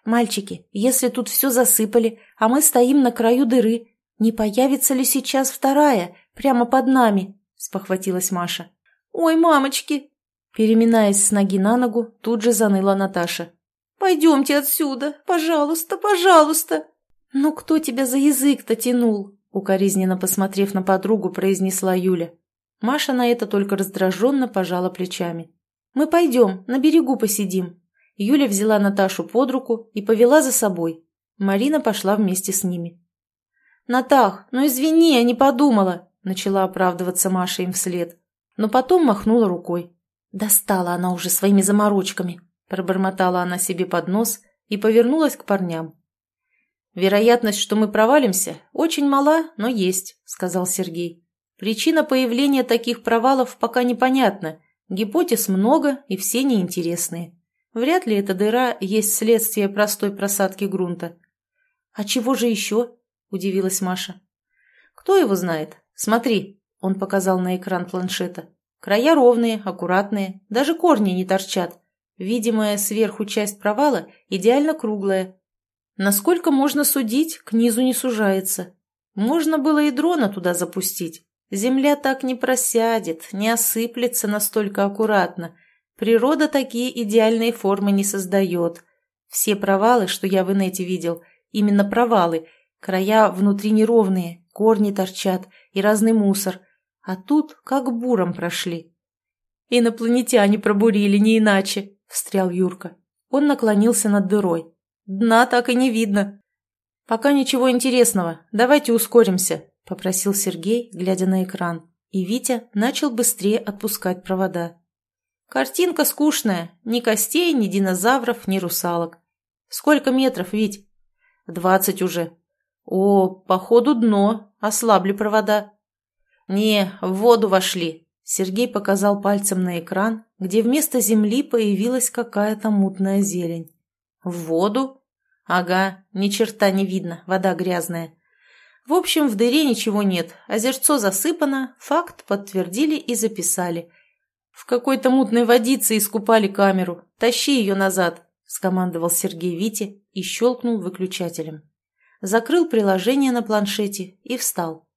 Мальчики, если тут все засыпали, а мы стоим на краю дыры, не появится ли сейчас вторая, прямо под нами? Спохватилась Маша. Ой, мамочки! Переминаясь с ноги на ногу, тут же заныла Наташа. «Пойдемте отсюда, пожалуйста, пожалуйста!» «Ну кто тебя за язык-то тянул?» Укоризненно посмотрев на подругу, произнесла Юля. Маша на это только раздраженно пожала плечами. «Мы пойдем, на берегу посидим». Юля взяла Наташу под руку и повела за собой. Марина пошла вместе с ними. «Натах, ну извини, я не подумала», — начала оправдываться Маша им вслед. Но потом махнула рукой. Достала она уже своими заморочками. Пробормотала она себе под нос и повернулась к парням. «Вероятность, что мы провалимся, очень мала, но есть», — сказал Сергей. «Причина появления таких провалов пока непонятна. Гипотез много, и все неинтересные. Вряд ли эта дыра есть следствие простой просадки грунта». «А чего же еще?» — удивилась Маша. «Кто его знает? Смотри», — он показал на экран планшета. «Края ровные, аккуратные, даже корни не торчат. Видимая сверху часть провала идеально круглая. Насколько можно судить, к низу не сужается. Можно было и дрона туда запустить. Земля так не просядет, не осыплется настолько аккуратно. Природа такие идеальные формы не создает. Все провалы, что я в инете видел, именно провалы. Края внутри неровные, корни торчат и разный мусор. А тут как буром прошли. Инопланетяне пробурили, не иначе. — встрял Юрка. Он наклонился над дырой. «Дна так и не видно». «Пока ничего интересного. Давайте ускоримся», — попросил Сергей, глядя на экран. И Витя начал быстрее отпускать провода. «Картинка скучная. Ни костей, ни динозавров, ни русалок. Сколько метров, Вить?» «Двадцать уже». «О, походу дно. Ослабли провода». «Не, в воду вошли. Сергей показал пальцем на экран, где вместо земли появилась какая-то мутная зелень. «В воду?» «Ага, ни черта не видно, вода грязная». В общем, в дыре ничего нет, озерцо засыпано, факт подтвердили и записали. В какой-то мутной водице искупали камеру. Тащи ее назад, скомандовал Сергей Вите и щелкнул выключателем. Закрыл приложение на планшете и встал.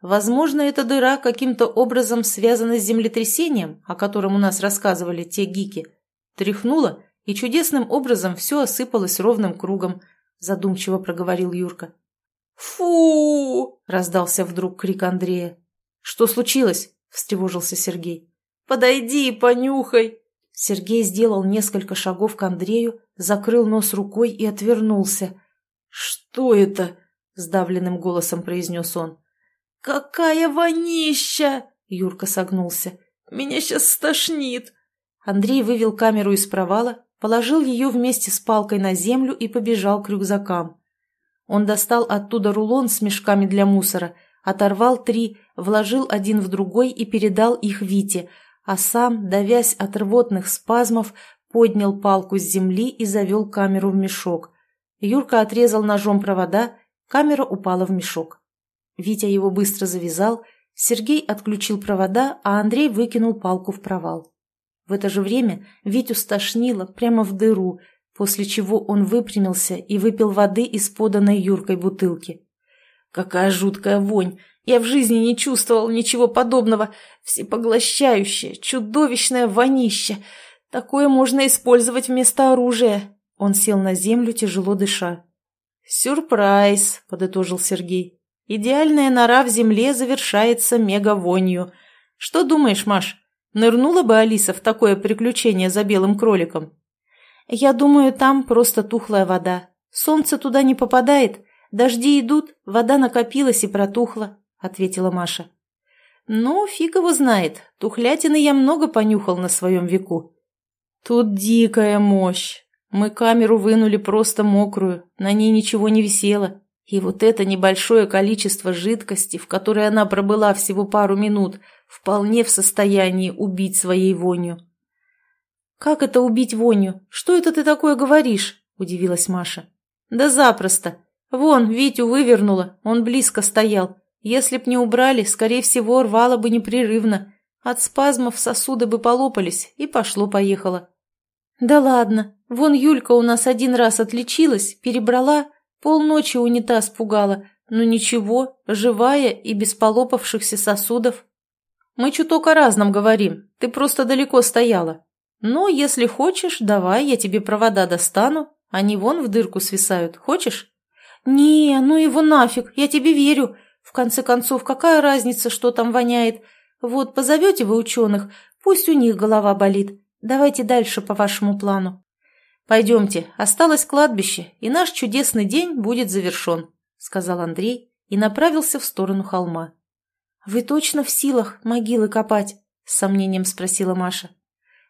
Возможно, эта дыра каким-то образом связана с землетрясением, о котором у нас рассказывали те гики. Тряхнула, и чудесным образом все осыпалось ровным кругом, задумчиво проговорил Юрка. «Фу!» – раздался вдруг крик Андрея. «Что случилось?» – встревожился Сергей. «Подойди и понюхай!» Сергей сделал несколько шагов к Андрею, закрыл нос рукой и отвернулся. «Что это?» – сдавленным голосом произнес он. «Какая вонища!» — Юрка согнулся. «Меня сейчас стошнит!» Андрей вывел камеру из провала, положил ее вместе с палкой на землю и побежал к рюкзакам. Он достал оттуда рулон с мешками для мусора, оторвал три, вложил один в другой и передал их Вите, а сам, давясь от рвотных спазмов, поднял палку с земли и завел камеру в мешок. Юрка отрезал ножом провода, камера упала в мешок. Витя его быстро завязал, Сергей отключил провода, а Андрей выкинул палку в провал. В это же время Витю стошнило прямо в дыру, после чего он выпрямился и выпил воды из поданной Юркой бутылки. «Какая жуткая вонь! Я в жизни не чувствовал ничего подобного! Всепоглощающее, чудовищное вонище! Такое можно использовать вместо оружия!» Он сел на землю, тяжело дыша. «Сюрприз!» — подытожил Сергей. Идеальная нора в земле завершается мегавонью. Что думаешь, Маш, нырнула бы Алиса в такое приключение за белым кроликом? Я думаю, там просто тухлая вода. Солнце туда не попадает, дожди идут, вода накопилась и протухла, ответила Маша. Ну, фиг его знает, тухлятины я много понюхал на своем веку. Тут дикая мощь. Мы камеру вынули просто мокрую, на ней ничего не висело. И вот это небольшое количество жидкости, в которой она пробыла всего пару минут, вполне в состоянии убить своей вонью. «Как это убить вонью? Что это ты такое говоришь?» – удивилась Маша. «Да запросто. Вон, Витю вывернула, он близко стоял. Если б не убрали, скорее всего, рвало бы непрерывно. От спазмов сосуды бы полопались, и пошло-поехало». «Да ладно, вон Юлька у нас один раз отличилась, перебрала, Полночи унитаз пугала, но ничего, живая и без полопавшихся сосудов. Мы чуток о разном говорим, ты просто далеко стояла. Но если хочешь, давай, я тебе провода достану, они вон в дырку свисают, хочешь? Не, ну его нафиг, я тебе верю. В конце концов, какая разница, что там воняет? Вот, позовете вы ученых, пусть у них голова болит. Давайте дальше по вашему плану. «Пойдемте, осталось кладбище, и наш чудесный день будет завершен», — сказал Андрей и направился в сторону холма. «Вы точно в силах могилы копать?» — с сомнением спросила Маша.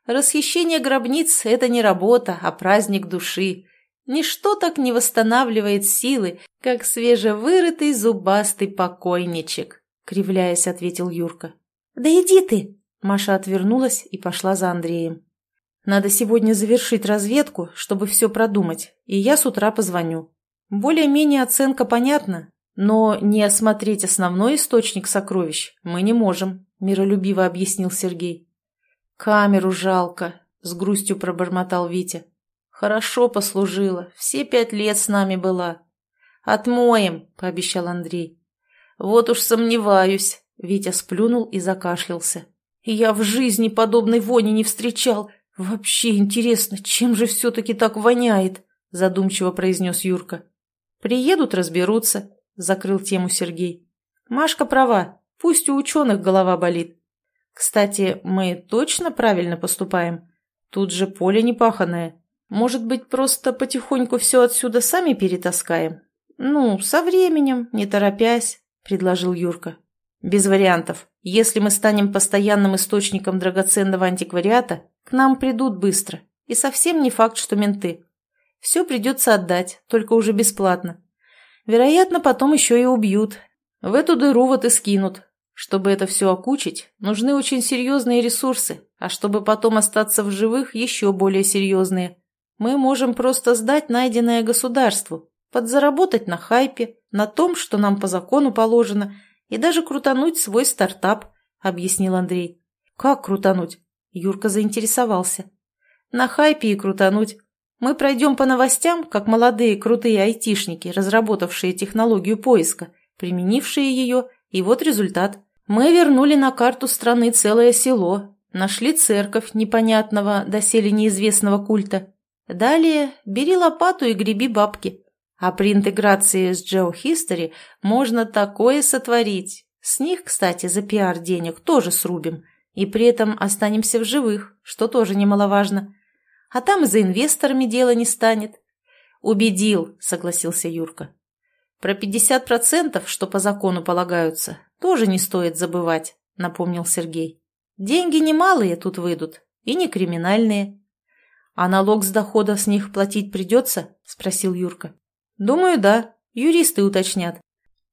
«Расхищение гробниц — это не работа, а праздник души. Ничто так не восстанавливает силы, как свежевырытый зубастый покойничек», — кривляясь, ответил Юрка. «Да иди ты!» — Маша отвернулась и пошла за Андреем. «Надо сегодня завершить разведку, чтобы все продумать, и я с утра позвоню. Более-менее оценка понятна, но не осмотреть основной источник сокровищ мы не можем», — миролюбиво объяснил Сергей. «Камеру жалко», — с грустью пробормотал Витя. «Хорошо послужила, все пять лет с нами была». «Отмоем», — пообещал Андрей. «Вот уж сомневаюсь», — Витя сплюнул и закашлялся. «Я в жизни подобной вони не встречал. Вообще интересно, чем же все-таки так воняет?» — задумчиво произнес Юрка. «Приедут, разберутся», — закрыл тему Сергей. «Машка права, пусть у ученых голова болит. Кстати, мы точно правильно поступаем? Тут же поле непаханное. Может быть, просто потихоньку все отсюда сами перетаскаем? Ну, со временем, не торопясь, предложил Юрка. Без вариантов. Если мы станем постоянным источником драгоценного антиквариата, к нам придут быстро. И совсем не факт, что менты. Все придется отдать, только уже бесплатно. Вероятно, потом еще и убьют. В эту дыру вот и скинут, чтобы это все окучить, нужны очень серьезные ресурсы, а чтобы потом остаться в живых, еще более серьезные. Мы можем просто сдать найденное государству, подзаработать на хайпе, на том, что нам по закону положено, и даже крутануть свой стартап, объяснил Андрей. Как крутануть? Юрка заинтересовался. На хайпе и крутануть. Мы пройдем по новостям, как молодые крутые айтишники, разработавшие технологию поиска, применившие ее и вот результат. Мы вернули на карту страны целое село, нашли церковь непонятного, доселе неизвестного культа. Далее бери лопату и греби бабки. А при интеграции с GeoHistory можно такое сотворить. С них, кстати, за пиар денег тоже срубим. И при этом останемся в живых, что тоже немаловажно. А там и за инвесторами дело не станет. «Убедил», — согласился Юрка. Про 50%, что по закону полагаются, тоже не стоит забывать, напомнил Сергей. Деньги немалые тут выйдут, и не криминальные. А налог с дохода с них платить придется? Спросил Юрка. Думаю, да. Юристы уточнят.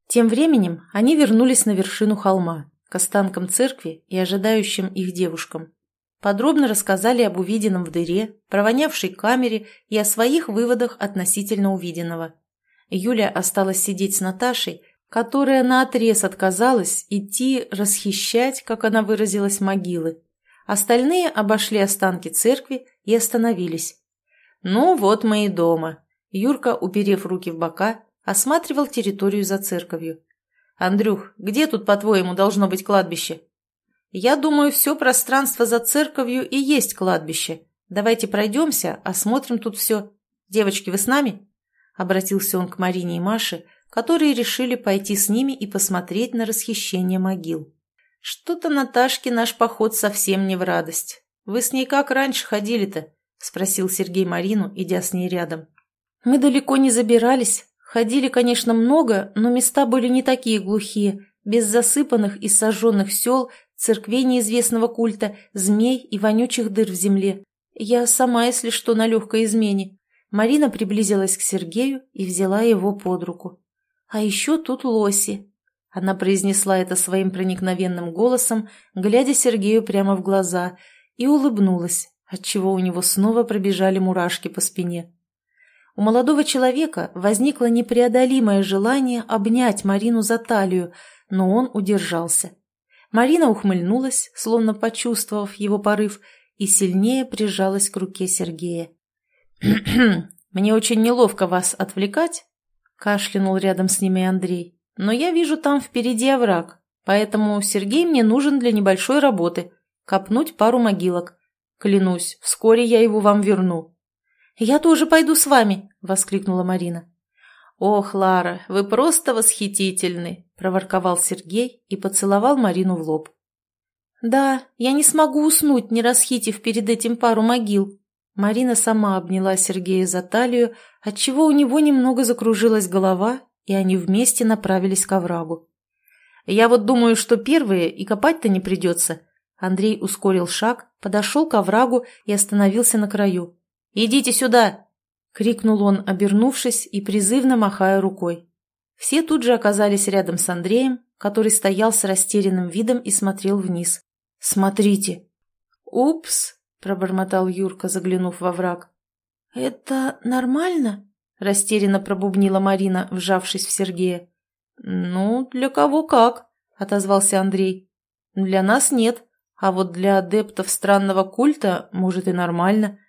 Тем временем они вернулись на вершину холма, к останкам церкви и ожидающим их девушкам. Подробно рассказали об увиденном в дыре, провонявшей камере и о своих выводах относительно увиденного. Юля осталась сидеть с Наташей, которая наотрез отказалась идти расхищать, как она выразилась, могилы. Остальные обошли останки церкви и остановились. «Ну вот мы и дома». Юрка, уперев руки в бока, осматривал территорию за церковью. «Андрюх, где тут, по-твоему, должно быть кладбище?» «Я думаю, все пространство за церковью и есть кладбище. Давайте пройдемся, осмотрим тут все. Девочки, вы с нами?» Обратился он к Марине и Маше, которые решили пойти с ними и посмотреть на расхищение могил. «Что-то Наташке наш поход совсем не в радость. Вы с ней как раньше ходили-то?» – спросил Сергей Марину, идя с ней рядом. «Мы далеко не забирались. Ходили, конечно, много, но места были не такие глухие, без засыпанных и сожженных сел, церквей неизвестного культа, змей и вонючих дыр в земле. Я сама, если что, на легкой измене. Марина приблизилась к Сергею и взяла его под руку. «А еще тут лоси». Она произнесла это своим проникновенным голосом, глядя Сергею прямо в глаза, и улыбнулась, отчего у него снова пробежали мурашки по спине. У молодого человека возникло непреодолимое желание обнять Марину за талию, но он удержался. Марина ухмыльнулась, словно почувствовав его порыв, и сильнее прижалась к руке Сергея. «Мне очень неловко вас отвлекать», — кашлянул рядом с ними Андрей. «Но я вижу там впереди овраг, поэтому Сергей мне нужен для небольшой работы — копнуть пару могилок. Клянусь, вскоре я его вам верну». «Я тоже пойду с вами», — воскликнула Марина. «Ох, Лара, вы просто восхитительны!» – проворковал Сергей и поцеловал Марину в лоб. «Да, я не смогу уснуть, не расхитив перед этим пару могил», Марина сама обняла Сергея за талию, отчего у него немного закружилась голова, и они вместе направились к оврагу. «Я вот думаю, что первые, и копать-то не придется». Андрей ускорил шаг, подошел к оврагу и остановился на краю. «Идите сюда!» — крикнул он, обернувшись и призывно махая рукой. Все тут же оказались рядом с Андреем, который стоял с растерянным видом и смотрел вниз. «Смотрите!» «Упс!» — пробормотал Юрка, заглянув во враг. «Это нормально?» — растерянно пробубнила Марина, вжавшись в Сергея. «Ну, для кого как?» — отозвался Андрей. «Для нас нет, а вот для адептов странного культа, может, и нормально.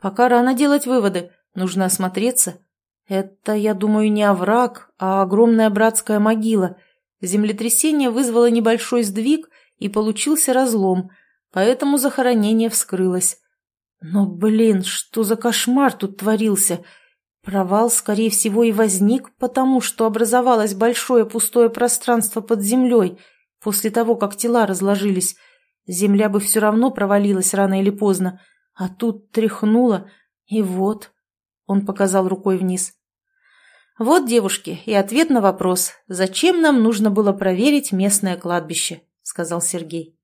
Пока рано делать выводы, нужно осмотреться. Это, я думаю, не овраг, а огромная братская могила. Землетрясение вызвало небольшой сдвиг, и получился разлом, поэтому захоронение вскрылось. Но, блин, что за кошмар тут творился? Провал, скорее всего, и возник, потому что образовалось большое пустое пространство под землей после того, как тела разложились. Земля бы все равно провалилась рано или поздно, а тут тряхнуло, и вот... Он показал рукой вниз. «Вот, девушки, и ответ на вопрос, зачем нам нужно было проверить местное кладбище?» — сказал Сергей.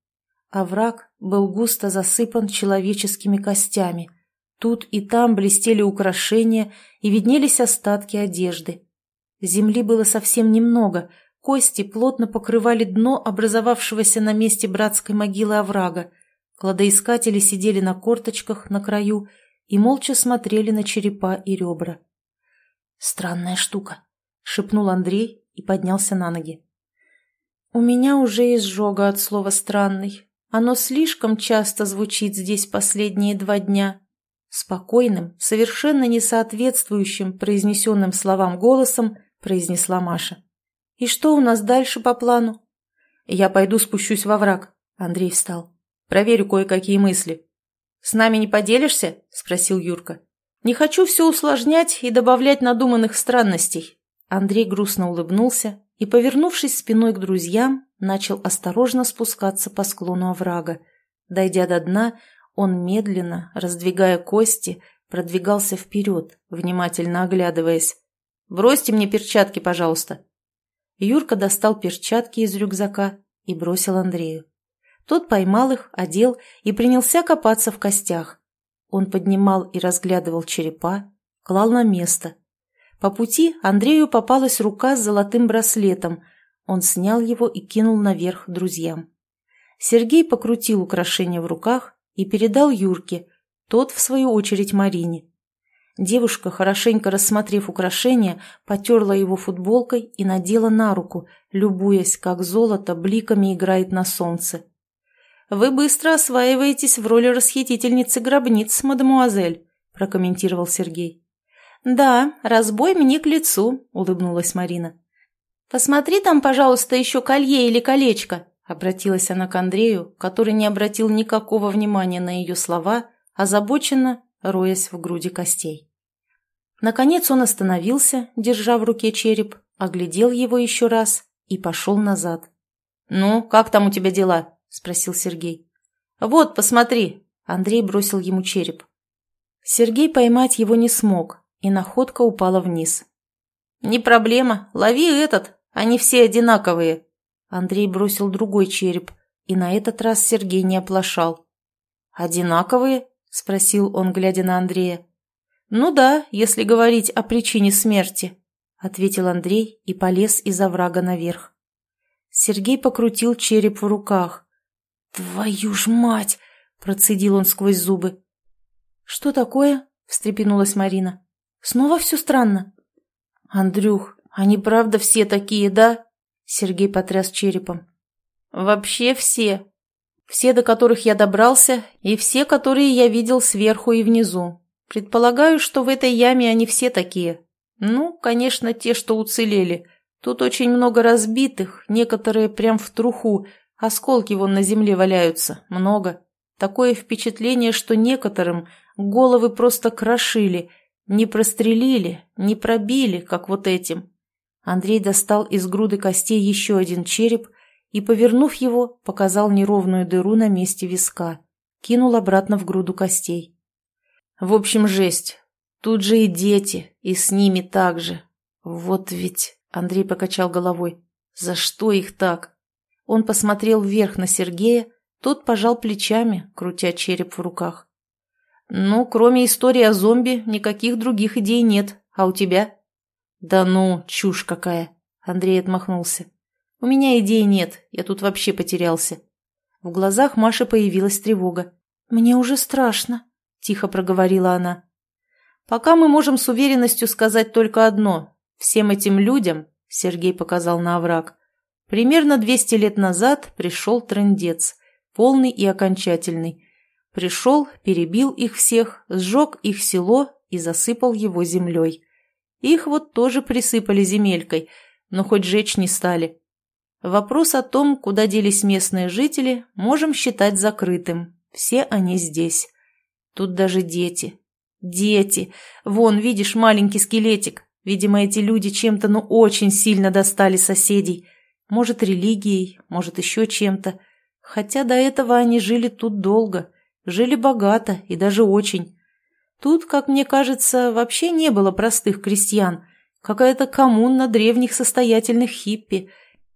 Овраг был густо засыпан человеческими костями. Тут и там блестели украшения и виднелись остатки одежды. Земли было совсем немного, кости плотно покрывали дно образовавшегося на месте братской могилы оврага. Кладоискатели сидели на корточках на краю и молча смотрели на черепа и ребра. «Странная штука», — шепнул Андрей и поднялся на ноги. «У меня уже изжога от слова «странный», оно слишком часто звучит здесь последние два дня. Спокойным, совершенно не соответствующим произнесенным словам голосом произнесла Маша. «И что у нас дальше по плану?» «Я пойду спущусь во враг», — Андрей встал. «Проверю кое-какие мысли». «С нами не поделишься?» — спросил Юрка. «Не хочу все усложнять и добавлять надуманных странностей». Андрей грустно улыбнулся и, повернувшись спиной к друзьям, начал осторожно спускаться по склону оврага. Дойдя до дна, он медленно, раздвигая кости, продвигался вперед, внимательно оглядываясь. «Бросьте мне перчатки, пожалуйста». Юрка достал перчатки из рюкзака и бросил Андрею. Тот поймал их, одел и принялся копаться в костях. Он поднимал и разглядывал черепа, клал на место. По пути Андрею попалась рука с золотым браслетом – он снял его и кинул наверх друзьям. Сергей покрутил украшение в руках и передал Юрке, тот, в свою очередь, Марине. Девушка, хорошенько рассмотрев украшение, потерла его футболкой и надела на руку, любуясь, как золото бликами играет на солнце. «Вы быстро осваиваетесь в роли расхитительницы гробниц, мадемуазель», – прокомментировал Сергей. «Да, разбой мне к лицу», – улыбнулась Марина. «Посмотри там, пожалуйста, еще колье или колечко», — обратилась она к Андрею, который не обратил никакого внимания на ее слова, озабоченно роясь в груди костей. Наконец он остановился, держа в руке череп, оглядел его еще раз и пошел назад. «Ну, как там у тебя дела?» — спросил Сергей. «Вот, посмотри!» — Андрей бросил ему череп. Сергей поймать его не смог, и находка упала вниз. «Не проблема, лови этот!» Они все одинаковые. Андрей бросил другой череп, и на этот раз Сергей не оплошал. «Одинаковые?» – спросил он, глядя на Андрея. «Ну да, если говорить о причине смерти», – ответил Андрей и полез из оврага наверх. Сергей покрутил череп в руках. «Твою ж мать!» – процедил он сквозь зубы. «Что такое?» – встрепенулась Марина. «Снова все странно?» «Андрюх, «Они правда все такие, да?» Сергей потряс черепом. «Вообще все. Все, до которых я добрался, и все, которые я видел сверху и внизу. Предполагаю, что в этой яме они все такие. Ну, конечно, те, что уцелели. Тут очень много разбитых, некоторые прям в труху, осколки вон на земле валяются, много. Такое впечатление, что некоторым головы просто крошили, не прострелили, не пробили, как вот этим. Андрей достал из груды костей еще один череп и, повернув его, показал неровную дыру на месте виска. Кинул обратно в груду костей. В общем, жесть. Тут же и дети, и с ними так же. Вот ведь Андрей покачал головой. «За что их так?» Он посмотрел вверх на Сергея, тот пожал плечами, крутя череп в руках. «Ну, кроме истории о зомби, никаких других идей нет. А у тебя?» «Да ну, чушь какая!» Андрей отмахнулся. «У меня идей нет, я тут вообще потерялся». В глазах Маши появилась тревога. «Мне уже страшно», — тихо проговорила она. «Пока мы можем с уверенностью сказать только одно. Всем этим людям, — Сергей показал на овраг, — примерно 200 лет назад пришел трындец, полный и окончательный. Пришел, перебил их всех, сжег их село и засыпал его землей. Их вот тоже присыпали земелькой, но хоть жечь не стали. Вопрос о том, куда делись местные жители, можем считать закрытым. Все они здесь. Тут даже дети. Дети! Вон, видишь, маленький скелетик. Видимо, эти люди чем-то, ну, очень сильно достали соседей. Может, религией, может, еще чем-то. Хотя до этого они жили тут долго. Жили богато и даже очень. Тут, как мне кажется, вообще не было простых крестьян. Какая-то коммуна древних состоятельных хиппи.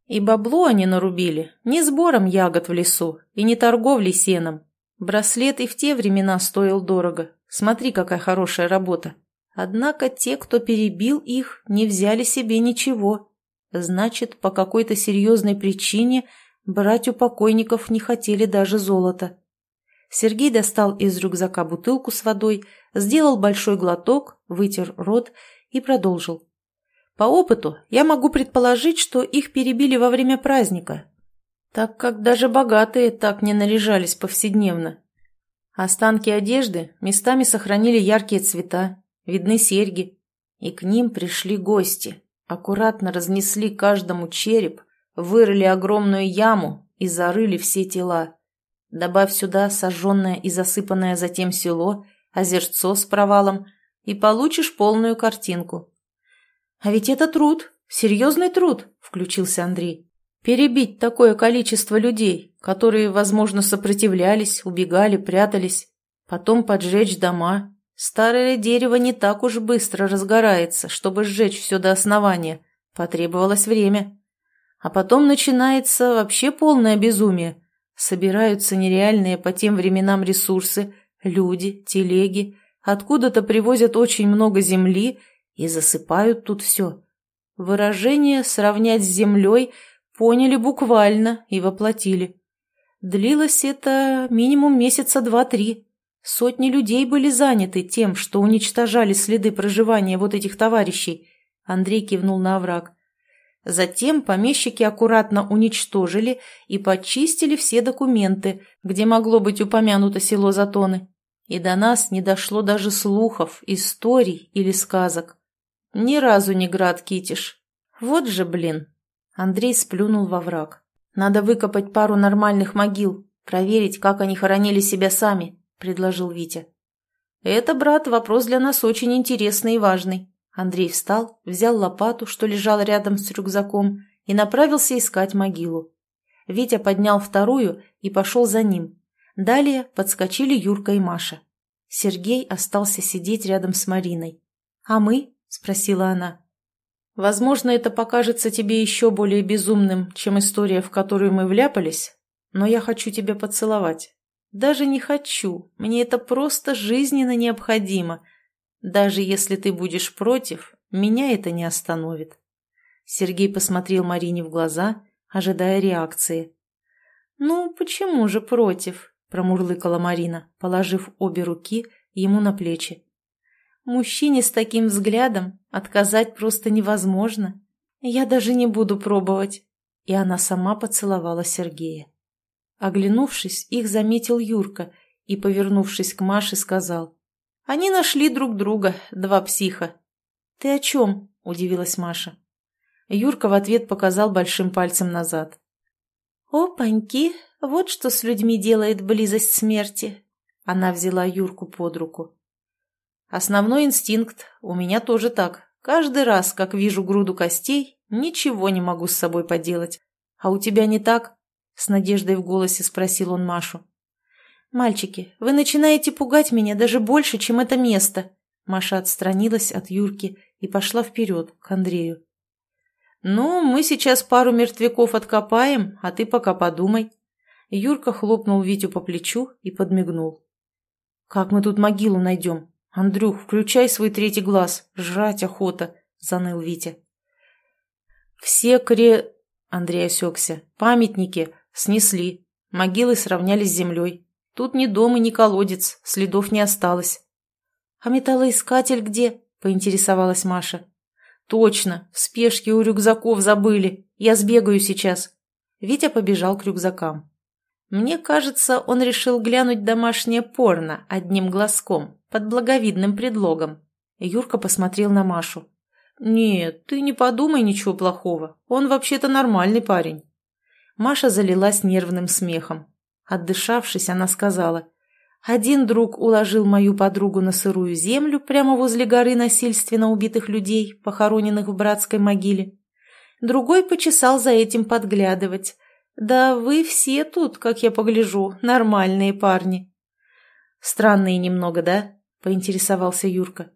И бабло они нарубили не сбором ягод в лесу и не торговлей сеном. Браслет и в те времена стоил дорого. Смотри, какая хорошая работа. Однако те, кто перебил их, не взяли себе ничего. Значит, по какой-то серьезной причине брать у покойников не хотели даже золота. Сергей достал из рюкзака бутылку с водой, сделал большой глоток, вытер рот и продолжил. По опыту я могу предположить, что их перебили во время праздника, так как даже богатые так не наряжались повседневно. Останки одежды местами сохранили яркие цвета, видны серьги, и к ним пришли гости, аккуратно разнесли каждому череп, вырыли огромную яму и зарыли все тела. Добавь сюда сожженное и засыпанное затем село, озерцо с провалом, и получишь полную картинку. «А ведь это труд, серьезный труд», — включился Андрей. «Перебить такое количество людей, которые, возможно, сопротивлялись, убегали, прятались, потом поджечь дома. Старое дерево не так уж быстро разгорается, чтобы сжечь все до основания. Потребовалось время. А потом начинается вообще полное безумие. Собираются нереальные по тем временам ресурсы, люди, телеги, откуда-то привозят очень много земли и засыпают тут все. Выражение «сравнять с землей» поняли буквально и воплотили. Длилось это минимум месяца два-три. Сотни людей были заняты тем, что уничтожали следы проживания вот этих товарищей. Андрей кивнул на овраг. Затем помещики аккуратно уничтожили и почистили все документы, где могло быть упомянуто село Затоны. И до нас не дошло даже слухов, историй или сказок. Ни разу не град китиш. Вот же, блин. Андрей сплюнул во враг. Надо выкопать пару нормальных могил, проверить, как они хоронили себя сами, предложил Витя. Это, брат, вопрос для нас очень интересный и важный. Андрей встал, взял лопату, что лежала рядом с рюкзаком, и направился искать могилу. Витя поднял вторую и пошел за ним. Далее подскочили Юрка и Маша. Сергей остался сидеть рядом с Мариной. «А мы?» – спросила она. «Возможно, это покажется тебе еще более безумным, чем история, в которую мы вляпались, но я хочу тебя поцеловать. Даже не хочу, мне это просто жизненно необходимо – даже если ты будешь против, меня это не остановит. Сергей посмотрел Марине в глаза, ожидая реакции. «Ну, почему же против?» – промурлыкала Марина, положив обе руки ему на плечи. «Мужчине с таким взглядом отказать просто невозможно. Я даже не буду пробовать». И она сама поцеловала Сергея. Оглянувшись, их заметил Юрка и, повернувшись к Маше, сказал. Они нашли друг друга, два психа. «Ты о чем?» – удивилась Маша. Юрка в ответ показал большим пальцем назад. «О, паньки, вот что с людьми делает близость смерти!» Она взяла Юрку под руку. «Основной инстинкт. У меня тоже так. Каждый раз, как вижу груду костей, ничего не могу с собой поделать. А у тебя не так?» С надеждой в голосе спросил он Машу. «Мальчики, вы начинаете пугать меня даже больше, чем это место!» Маша отстранилась от Юрки и пошла вперед, к Андрею. «Ну, мы сейчас пару мертвяков откопаем, а ты пока подумай». Юрка хлопнул Витю по плечу и подмигнул. «Как мы тут могилу найдем? Андрюх, включай свой третий глаз, жрать охота», — заныл Витя. «Все кре...» — Андрей осекся. «Памятники снесли, могилы сравняли с землей. Тут ни дом и ни колодец, следов не осталось». «А металлоискатель где?» — поинтересовалась Маша. «Точно, в спешке у рюкзаков забыли. Я сбегаю сейчас». Витя побежал к рюкзакам. Мне кажется, он решил глянуть домашнее порно одним глазком, под благовидным предлогом. Юрка посмотрел на Машу. «Нет, ты не подумай ничего плохого. Он вообще-то нормальный парень». Маша залилась нервным смехом. Отдышавшись, она сказала, один друг уложил мою подругу на сырую землю прямо возле горы насильственно убитых людей, похороненных в братской могиле. Другой почесал за этим подглядывать. Да вы все тут, как я погляжу, нормальные парни. Странные немного, да? Поинтересовался Юрка.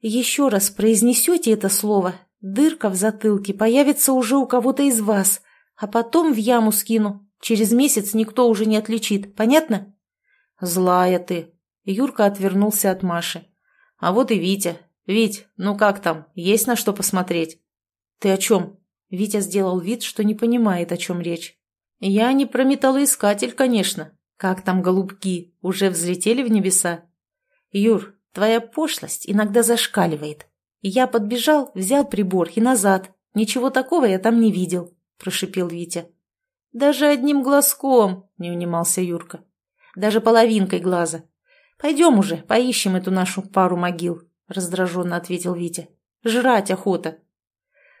Еще раз произнесете это слово, дырка в затылке появится уже у кого-то из вас, а потом в яму скину. Через месяц никто уже не отличит, понятно? «Злая ты!» Юрка отвернулся от Маши. «А вот и Витя. Вить, ну как там? Есть на что посмотреть?» «Ты о чем?» Витя сделал вид, что не понимает, о чем речь. «Я не про металлоискатель, конечно. Как там голубки? Уже взлетели в небеса?» «Юр, твоя пошлость иногда зашкаливает. Я подбежал, взял прибор и назад. Ничего такого я там не видел», – прошипел Витя. «Даже одним глазком», – не унимался Юрка даже половинкой глаза. Пойдем уже, поищем эту нашу пару могил», — раздраженно ответил Витя. «Жрать охота».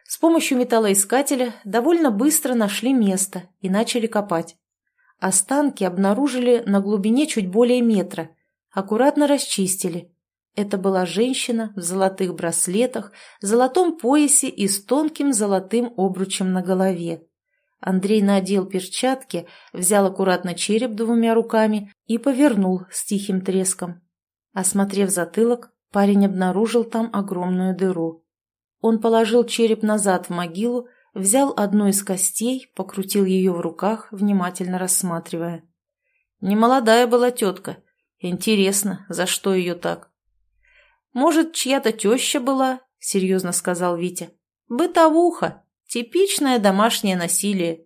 С помощью металлоискателя довольно быстро нашли место и начали копать. Останки обнаружили на глубине чуть более метра, аккуратно расчистили. Это была женщина в золотых браслетах, золотом поясе и с тонким золотым обручем на голове. Андрей надел перчатки, взял аккуратно череп двумя руками и повернул с тихим треском. Осмотрев затылок, парень обнаружил там огромную дыру. Он положил череп назад в могилу, взял одну из костей, покрутил ее в руках, внимательно рассматривая. Немолодая была тетка. Интересно, за что ее так? «Может, чья-то теща была?» — серьезно сказал Витя. «Бытовуха!» Типичное домашнее насилие.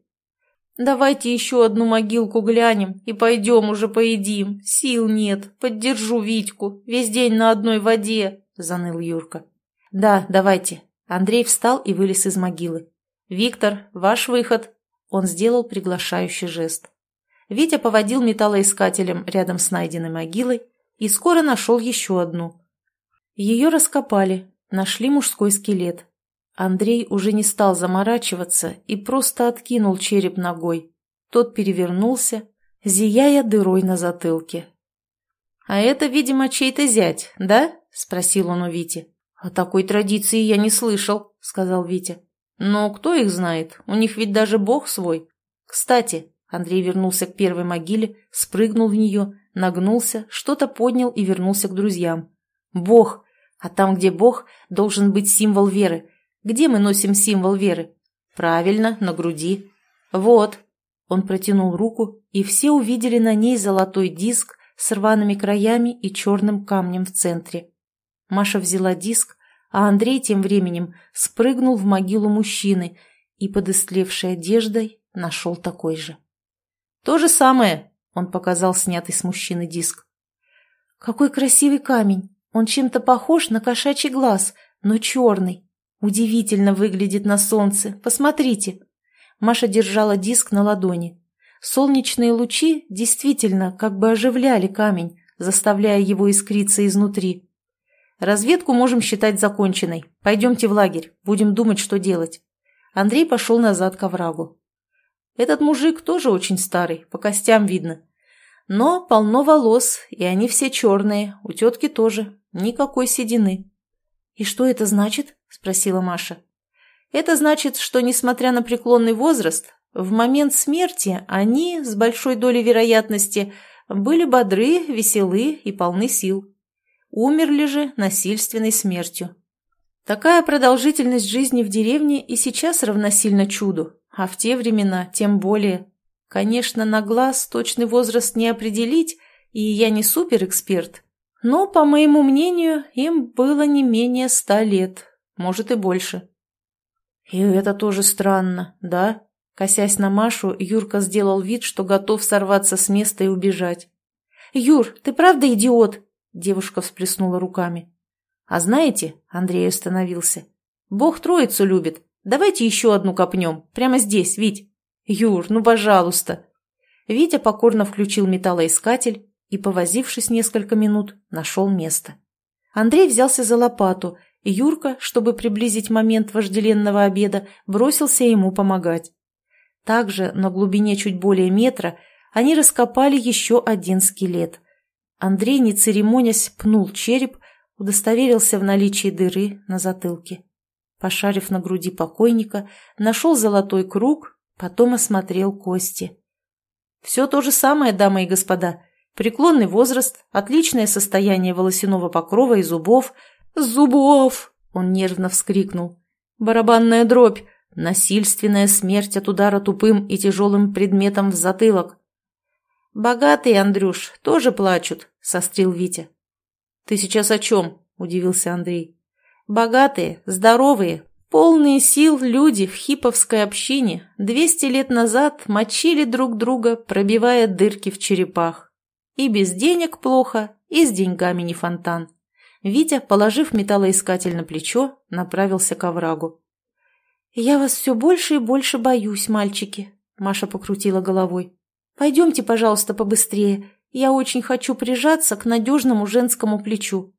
Давайте еще одну могилку глянем и пойдем уже поедим. Сил нет. Поддержу Витьку. Весь день на одной воде, — заныл Юрка. Да, давайте. Андрей встал и вылез из могилы. «Виктор, ваш выход!» Он сделал приглашающий жест. Витя поводил металлоискателем рядом с найденной могилой и скоро нашел еще одну. Ее раскопали, нашли мужской скелет. Андрей уже не стал заморачиваться и просто откинул череп ногой. Тот перевернулся, зияя дырой на затылке. «А это, видимо, чей-то зять, да?» – спросил он у Вити. «О такой традиции я не слышал», – сказал Витя. «Но кто их знает? У них ведь даже бог свой. Кстати, Андрей вернулся к первой могиле, спрыгнул в нее, нагнулся, что-то поднял и вернулся к друзьям. Бог! А там, где Бог, должен быть символ веры. Где мы носим символ веры? Правильно, на груди. Вот. Он протянул руку, и все увидели на ней золотой диск с рваными краями и черным камнем в центре. Маша взяла диск, а Андрей тем временем спрыгнул в могилу мужчины и под истлевшей одеждой нашел такой же. «То же самое», — он показал снятый с мужчины диск. «Какой красивый камень! Он чем-то похож на кошачий глаз, но черный. Удивительно выглядит на солнце. Посмотрите. Маша держала диск на ладони. Солнечные лучи действительно как бы оживляли камень, заставляя его искриться изнутри. Разведку можем считать законченной. Пойдемте в лагерь, будем думать, что делать. Андрей пошел назад к оврагу. Этот мужик тоже очень старый, по костям видно. Но полно волос, и они все черные, у тетки тоже, никакой седины. «И что это значит?» – спросила Маша. «Это значит, что, несмотря на преклонный возраст, в момент смерти они, с большой долей вероятности, были бодры, веселы и полны сил. Умерли же насильственной смертью. Такая продолжительность жизни в деревне и сейчас равносильно чуду, а в те времена тем более. Конечно, на глаз точный возраст не определить, и я не суперэксперт, но, по моему мнению, им было не менее ста лет, может и больше. И это тоже странно, да? Косясь на Машу, Юрка сделал вид, что готов сорваться с места и убежать. «Юр, ты правда идиот?» Девушка всплеснула руками. «А знаете, — Андрей остановился, — Бог троицу любит. Давайте еще одну копнем. Прямо здесь, Вить. Юр, ну пожалуйста!» Витя покорно включил металлоискатель и, повозившись несколько минут, нашел место. Андрей взялся за лопату, и Юрка, чтобы приблизить момент вожделенного обеда, бросился ему помогать. Также на глубине чуть более метра они раскопали еще один скелет. Андрей, не церемонясь, пнул череп, удостоверился в наличии дыры на затылке. Пошарив на груди покойника, нашел золотой круг, потом осмотрел кости. Все то же самое, дамы и господа. Преклонный возраст, отличное состояние волосяного покрова и зубов. «Зубов!» — он нервно вскрикнул. «Барабанная дробь! Насильственная смерть от удара тупым и тяжелым предметом в затылок!» «Богатые, Андрюш, тоже плачут», — сострил Витя. «Ты сейчас о чем?» — удивился Андрей. «Богатые, здоровые, полные сил люди в хиповской общине двести лет назад мочили друг друга, пробивая дырки в черепах. И без денег плохо, и с деньгами не фонтан». Витя, положив металлоискатель на плечо, направился к оврагу. «Я вас все больше и больше боюсь, мальчики», — Маша покрутила головой. Пойдемте, пожалуйста, побыстрее. Я очень хочу прижаться к надежному женскому плечу».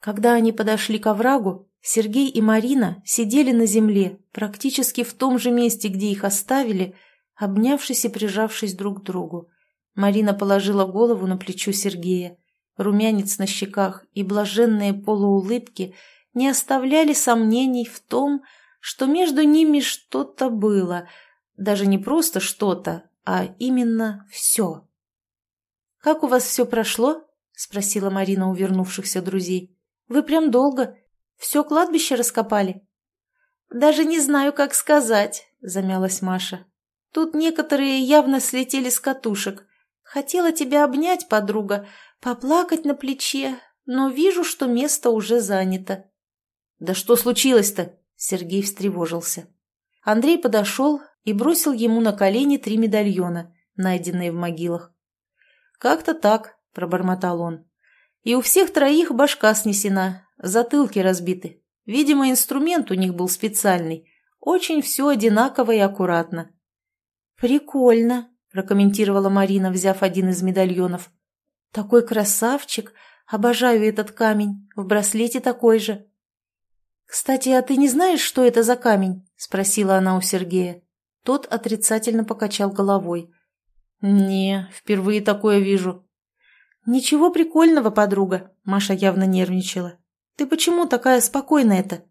Когда они подошли к оврагу, Сергей и Марина сидели на земле, практически в том же месте, где их оставили, обнявшись и прижавшись друг к другу. Марина положила голову на плечо Сергея. Румянец на щеках и блаженные полуулыбки не оставляли сомнений в том, что между ними что-то было, даже не просто что-то, а именно все. «Как у вас все прошло?» – спросила Марина у вернувшихся друзей. «Вы прям долго. Все кладбище раскопали?» «Даже не знаю, как сказать», – замялась Маша. «Тут некоторые явно слетели с катушек. Хотела тебя обнять, подруга, поплакать на плече, но вижу, что место уже занято». «Да что случилось-то?» – Сергей встревожился. Андрей подошел, и бросил ему на колени три медальона, найденные в могилах. «Как-то так», — пробормотал он. «И у всех троих башка снесена, затылки разбиты. Видимо, инструмент у них был специальный. Очень все одинаково и аккуратно». «Прикольно», — прокомментировала Марина, взяв один из медальонов. «Такой красавчик! Обожаю этот камень. В браслете такой же». «Кстати, а ты не знаешь, что это за камень?» — спросила она у Сергея. Тот отрицательно покачал головой. «Не, впервые такое вижу». «Ничего прикольного, подруга», — Маша явно нервничала. «Ты почему такая спокойная-то?»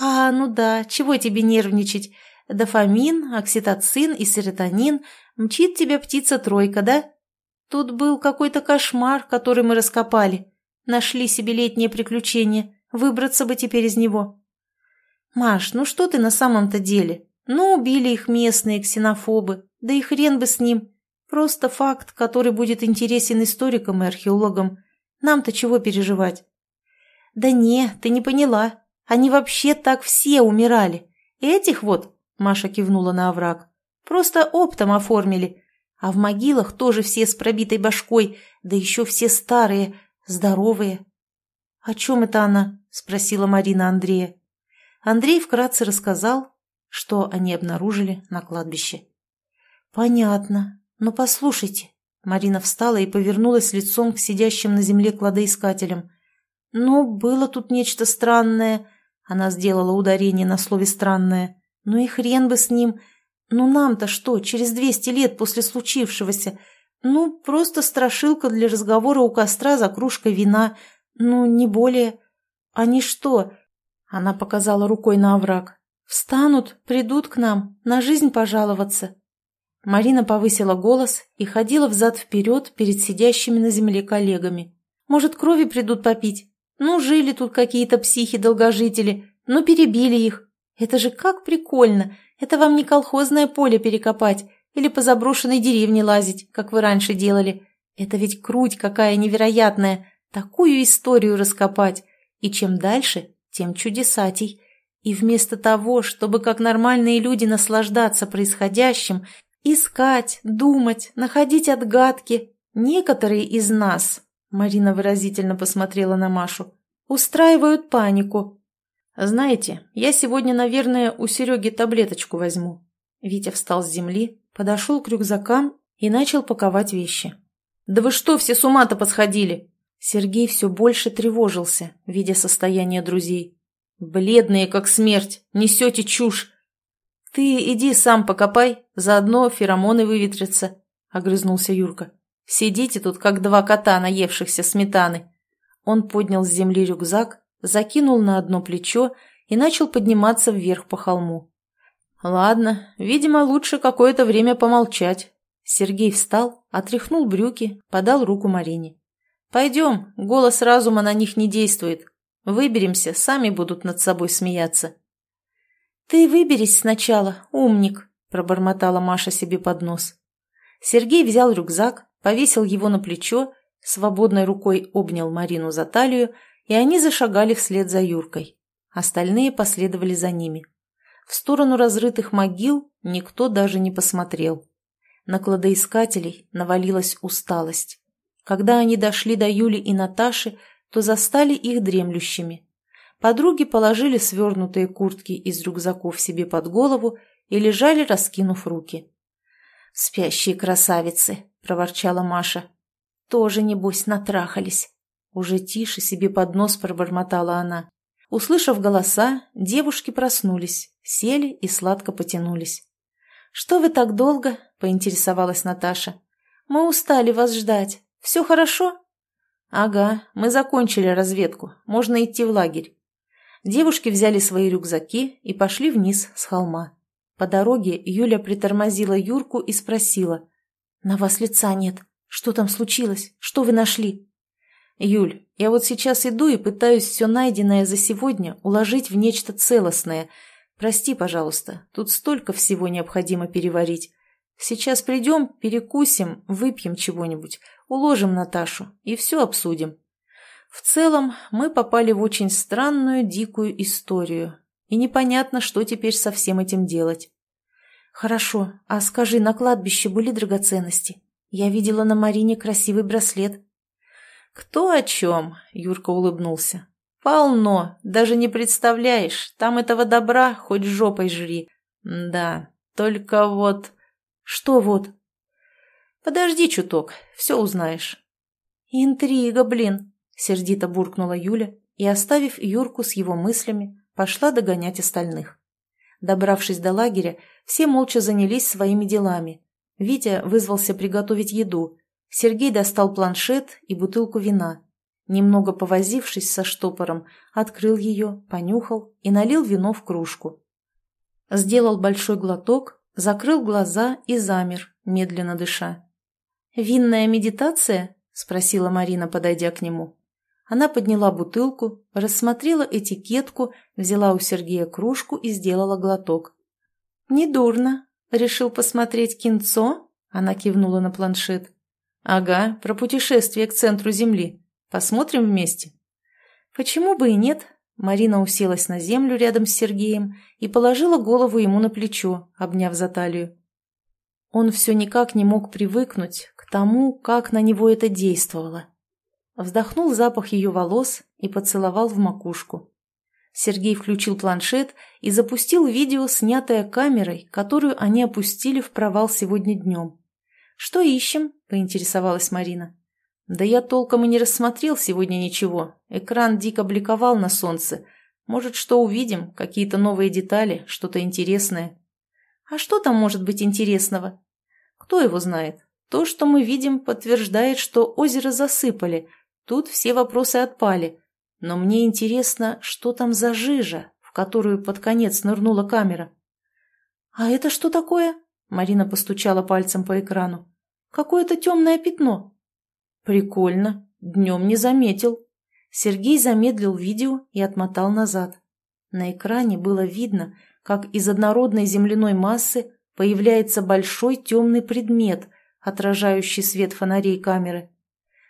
«А, ну да, чего тебе нервничать? Дофамин, окситоцин и серотонин. Мчит тебя птица-тройка, да? Тут был какой-то кошмар, который мы раскопали. Нашли себе летнее приключение. Выбраться бы теперь из него». «Маш, ну что ты на самом-то деле? Ну, убили их местные ксенофобы, да и хрен бы с ним. Просто факт, который будет интересен историкам и археологам. Нам-то чего переживать? Да не, ты не поняла. Они вообще так все умирали. Этих вот, Маша кивнула на овраг, просто оптом оформили. А в могилах тоже все с пробитой башкой, да еще все старые, здоровые. — О чем это она? — спросила Марина Андрея. Андрей вкратце рассказал, что они обнаружили на кладбище. «Понятно. Но послушайте». Марина встала и повернулась лицом к сидящим на земле кладоискателям. «Ну, было тут нечто странное». Она сделала ударение на слове «странное». «Ну и хрен бы с ним. Ну нам-то что, через двести лет после случившегося? Ну, просто страшилка для разговора у костра за кружкой вина. Ну, не более. Они что?» Она показала рукой на овраг. Встанут, придут к нам, на жизнь пожаловаться. Марина повысила голос и ходила взад-вперед перед сидящими на земле коллегами. Может, крови придут попить? Ну, жили тут какие-то психи-долгожители, ну, перебили их. Это же как прикольно! Это вам не колхозное поле перекопать или по заброшенной деревне лазить, как вы раньше делали. Это ведь круть какая невероятная, такую историю раскопать. И чем дальше, тем чудесатей. И вместо того, чтобы как нормальные люди наслаждаться происходящим, искать, думать, находить отгадки, некоторые из нас, Марина выразительно посмотрела на Машу, устраивают панику, «Знаете, я сегодня, наверное, у Сереги таблеточку возьму». Витя встал с земли, подошел к рюкзакам и начал паковать вещи. «Да вы что, все с ума-то посходили?» Сергей все больше тревожился, видя состояние друзей. «Бледные, как смерть, несете чушь!» «Ты иди сам покопай, заодно феромоны выветрятся», — огрызнулся Юрка. «Сидите тут, как два кота, наевшихся сметаны». Он поднял с земли рюкзак, закинул на одно плечо и начал подниматься вверх по холму. «Ладно, видимо, лучше какое-то время помолчать». Сергей встал, отряхнул брюки, подал руку Марине. «Пойдем, голос разума на них не действует. Выберемся, сами будут над собой смеяться». «Ты выберись сначала, умник», – пробормотала Маша себе под нос. Сергей взял рюкзак, повесил его на плечо, свободной рукой обнял Марину за талию и они зашагали вслед за Юркой. Остальные последовали за ними. В сторону разрытых могил никто даже не посмотрел. На кладоискателей навалилась усталость. Когда они дошли до Юли и Наташи, то застали их дремлющими. Подруги положили свернутые куртки из рюкзаков себе под голову и лежали, раскинув руки. «Спящие красавицы!» – проворчала Маша. «Тоже, небось, натрахались». Уже тише себе под нос пробормотала она. Услышав голоса, девушки проснулись, сели и сладко потянулись. «Что вы так долго?» – поинтересовалась Наташа. «Мы устали вас ждать. Все хорошо?» «Ага, мы закончили разведку. Можно идти в лагерь». Девушки взяли свои рюкзаки и пошли вниз с холма. По дороге Юля притормозила Юрку и спросила. «На вас лица нет. Что там случилось? Что вы нашли?» «Юль, я вот сейчас иду и пытаюсь все найденное за сегодня уложить в нечто целостное. Прости, пожалуйста, тут столько всего необходимо переварить. Сейчас придем, перекусим, выпьем чего-нибудь, уложим Наташу и все обсудим». В целом, мы попали в очень странную, дикую историю, и непонятно, что теперь со всем этим делать. «Хорошо, а скажи, на кладбище были драгоценности? Я видела на Марине красивый браслет». «Кто о чем?» — Юрка улыбнулся. «Полно, даже не представляешь, там этого добра хоть жопой жри. Да, только вот...» «Что вот?» «Подожди чуток, все узнаешь». «Интрига, блин!» — сердито буркнула Юля и, оставив Юрку с его мыслями, пошла догонять остальных. Добравшись до лагеря, все молча занялись своими делами. Витя вызвался приготовить еду, Сергей достал планшет и бутылку вина. Немного повозившись со штопором, открыл ее, понюхал и налил вино в кружку. Сделал большой глоток, закрыл глаза и замер, медленно дыша. «Винная медитация?» – спросила Марина, подойдя к нему. Она подняла бутылку, рассмотрела этикетку, взяла у Сергея кружку и сделала глоток. «Недурно. Решил посмотреть кинцо?» – она кивнула на планшет. «Ага, про путешествие к центру Земли. Посмотрим вместе?» «Почему бы и нет?» Марина уселась на землю рядом с Сергеем и положила голову ему на плечо, обняв за талию. Он все никак не мог привыкнуть к тому, как на него это действовало. Вздохнул запах ее волос и поцеловал в макушку. Сергей включил планшет и запустил видео, снятое камерой, которую они опустили в провал сегодня днем. «Что ищем?» – поинтересовалась Марина. «Да я толком и не рассмотрел сегодня ничего. Экран дико бликовал на солнце. Может, что увидим? Какие-то новые детали, что-то интересное». «А что там может быть интересного?» «Кто его знает? То, что мы видим, подтверждает, что озеро засыпали. Тут все вопросы отпали. Но мне интересно, что там за жижа, в которую под конец нырнула камера». «А это что такое?» Марина постучала пальцем по экрану. «Какое-то темное пятно». «Прикольно. Днем не заметил». Сергей замедлил видео и отмотал назад. На экране было видно, как из однородной земляной массы появляется большой темный предмет, отражающий свет фонарей камеры.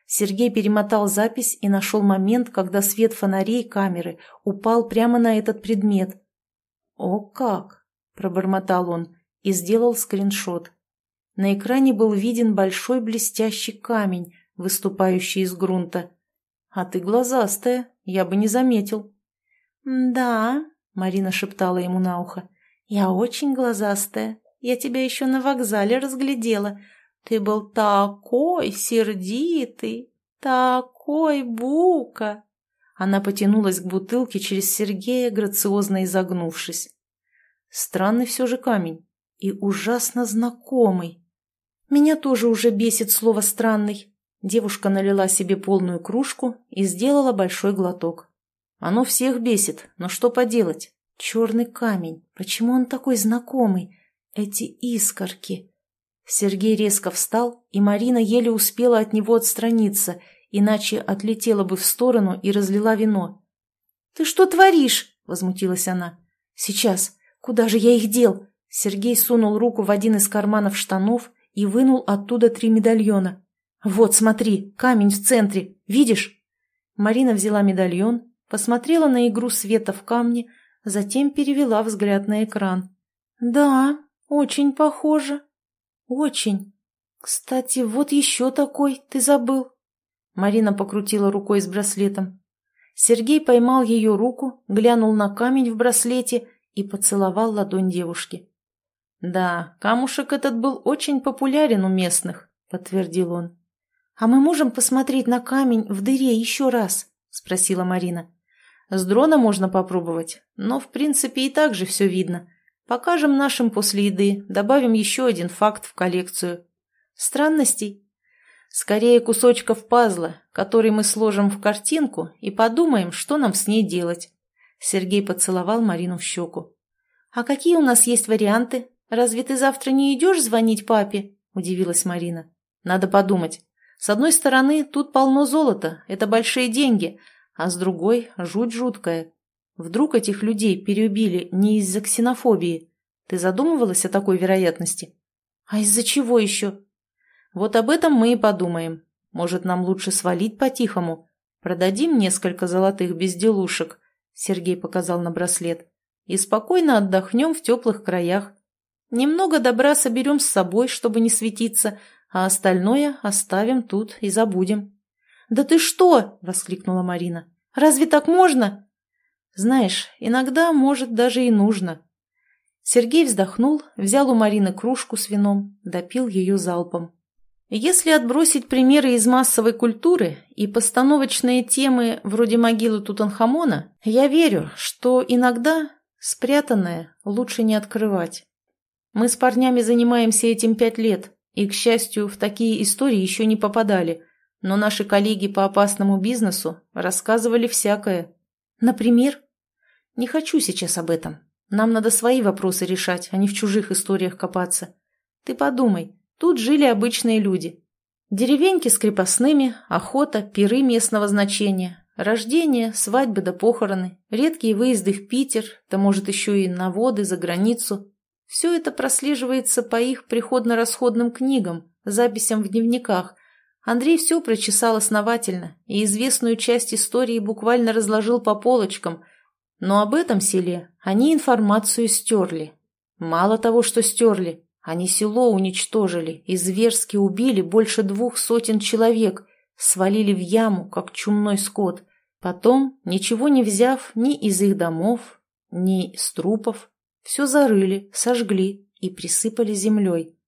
Сергей перемотал запись и нашел момент, когда свет фонарей камеры упал прямо на этот предмет. «О как!» – пробормотал он и сделал скриншот. На экране был виден большой блестящий камень, выступающий из грунта. «А ты глазастая, я бы не заметил». «Да», — Марина шептала ему на ухо, — «я очень глазастая. Я тебя еще на вокзале разглядела. Ты был такой сердитый, такой бука!» Она потянулась к бутылке через Сергея, грациозно изогнувшись. Странный все же камень и ужасно знакомый. Меня тоже уже бесит слово «странный». Девушка налила себе полную кружку и сделала большой глоток. Оно всех бесит, но что поделать? Черный камень. Почему он такой знакомый? Эти искорки. Сергей резко встал, и Марина еле успела от него отстраниться, иначе отлетела бы в сторону и разлила вино. «Ты что творишь?» — возмутилась она. «Сейчас. Куда же я их дел?» Сергей сунул руку в один из карманов штанов и вынул оттуда три медальона. «Вот, смотри, камень в центре. Видишь?» Марина взяла медальон, посмотрела на игру света в камне, затем перевела взгляд на экран. «Да, очень похоже. Очень. Кстати, вот еще такой, ты забыл». Марина покрутила рукой с браслетом. Сергей поймал ее руку, глянул на камень в браслете и поцеловал ладонь девушки. «Да, камушек этот был очень популярен у местных», — подтвердил он. «А мы можем посмотреть на камень в дыре еще раз?» — спросила Марина. С дрона можно попробовать, но в принципе и так же все видно. Покажем нашим после еды, добавим еще один факт в коллекцию. Странностей? Скорее кусочков пазла, который мы сложим в картинку и подумаем, что нам с ней делать. Сергей поцеловал Марину в щеку. «А какие у нас есть варианты? Разве ты завтра не идешь звонить папе?» – удивилась Марина. «Надо подумать. С одной стороны, тут полно золота, это большие деньги, а с другой – жуть жуткая. Вдруг этих людей переубили не из-за ксенофобии? Ты задумывалась о такой вероятности? А из-за чего еще? Вот об этом мы и подумаем. Может, нам лучше свалить по-тихому? Продадим несколько золотых безделушек, Сергей показал на браслет, и спокойно отдохнем в теплых краях. Немного добра соберем с собой, чтобы не светиться, а остальное оставим тут и забудем. «Да ты что?» – воскликнула Марина. «Разве так можно?» «Знаешь, иногда, может, даже и нужно». Сергей вздохнул, взял у Марины кружку с вином, допил ее залпом. Если отбросить примеры из массовой культуры и постановочные темы вроде могилы Тутанхамона, я верю, что иногда спрятанное лучше не открывать. Мы с парнями занимаемся этим пять лет, и, к счастью, в такие истории еще не попадали – но наши коллеги по опасному бизнесу рассказывали всякое. Например? Не хочу сейчас об этом. Нам надо свои вопросы решать, а не в чужих историях копаться. Ты подумай, тут жили обычные люди. Деревеньки с крепостными, охота, пиры местного значения, рождение, свадьбы да похороны, редкие выезды в Питер, да может еще и на воды за границу. Все это прослеживается по их приходно-расходным книгам, записям в дневниках – Андрей все прочесал основательно и известную часть истории буквально разложил по полочкам, но об этом селе они информацию стерли. Мало того, что стерли, они село уничтожили и зверски убили больше двух сотен человек, свалили в яму, как чумной скот. Потом, ничего не взяв ни из их домов, ни из трупов, все зарыли, сожгли и присыпали землей.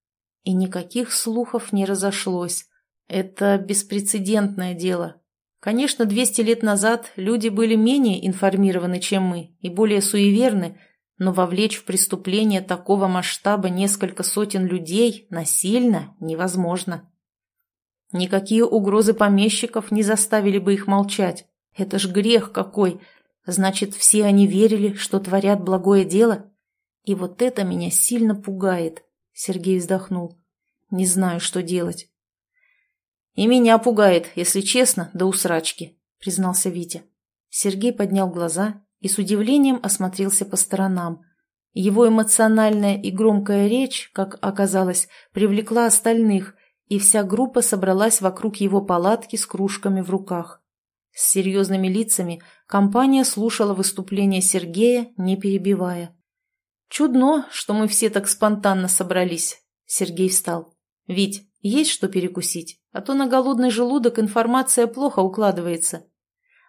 И никаких слухов не разошлось, это беспрецедентное дело. Конечно, 200 лет назад люди были менее информированы, чем мы, и более суеверны, но вовлечь в преступление такого масштаба несколько сотен людей насильно невозможно. Никакие угрозы помещиков не заставили бы их молчать. Это ж грех какой! Значит, все они верили, что творят благое дело? И вот это меня сильно пугает, — Сергей вздохнул. Не знаю, что делать. И меня пугает, если честно, до усрачки. — признался Витя. Сергей поднял глаза и с удивлением осмотрелся по сторонам. Его эмоциональная и громкая речь, как оказалось, привлекла остальных, и вся группа собралась вокруг его палатки с кружками в руках. С серьезными лицами компания слушала выступление Сергея, не перебивая. «Чудно, что мы все так спонтанно собрались», — Сергей встал. «Вить, есть что перекусить, а то на голодный желудок информация плохо укладывается».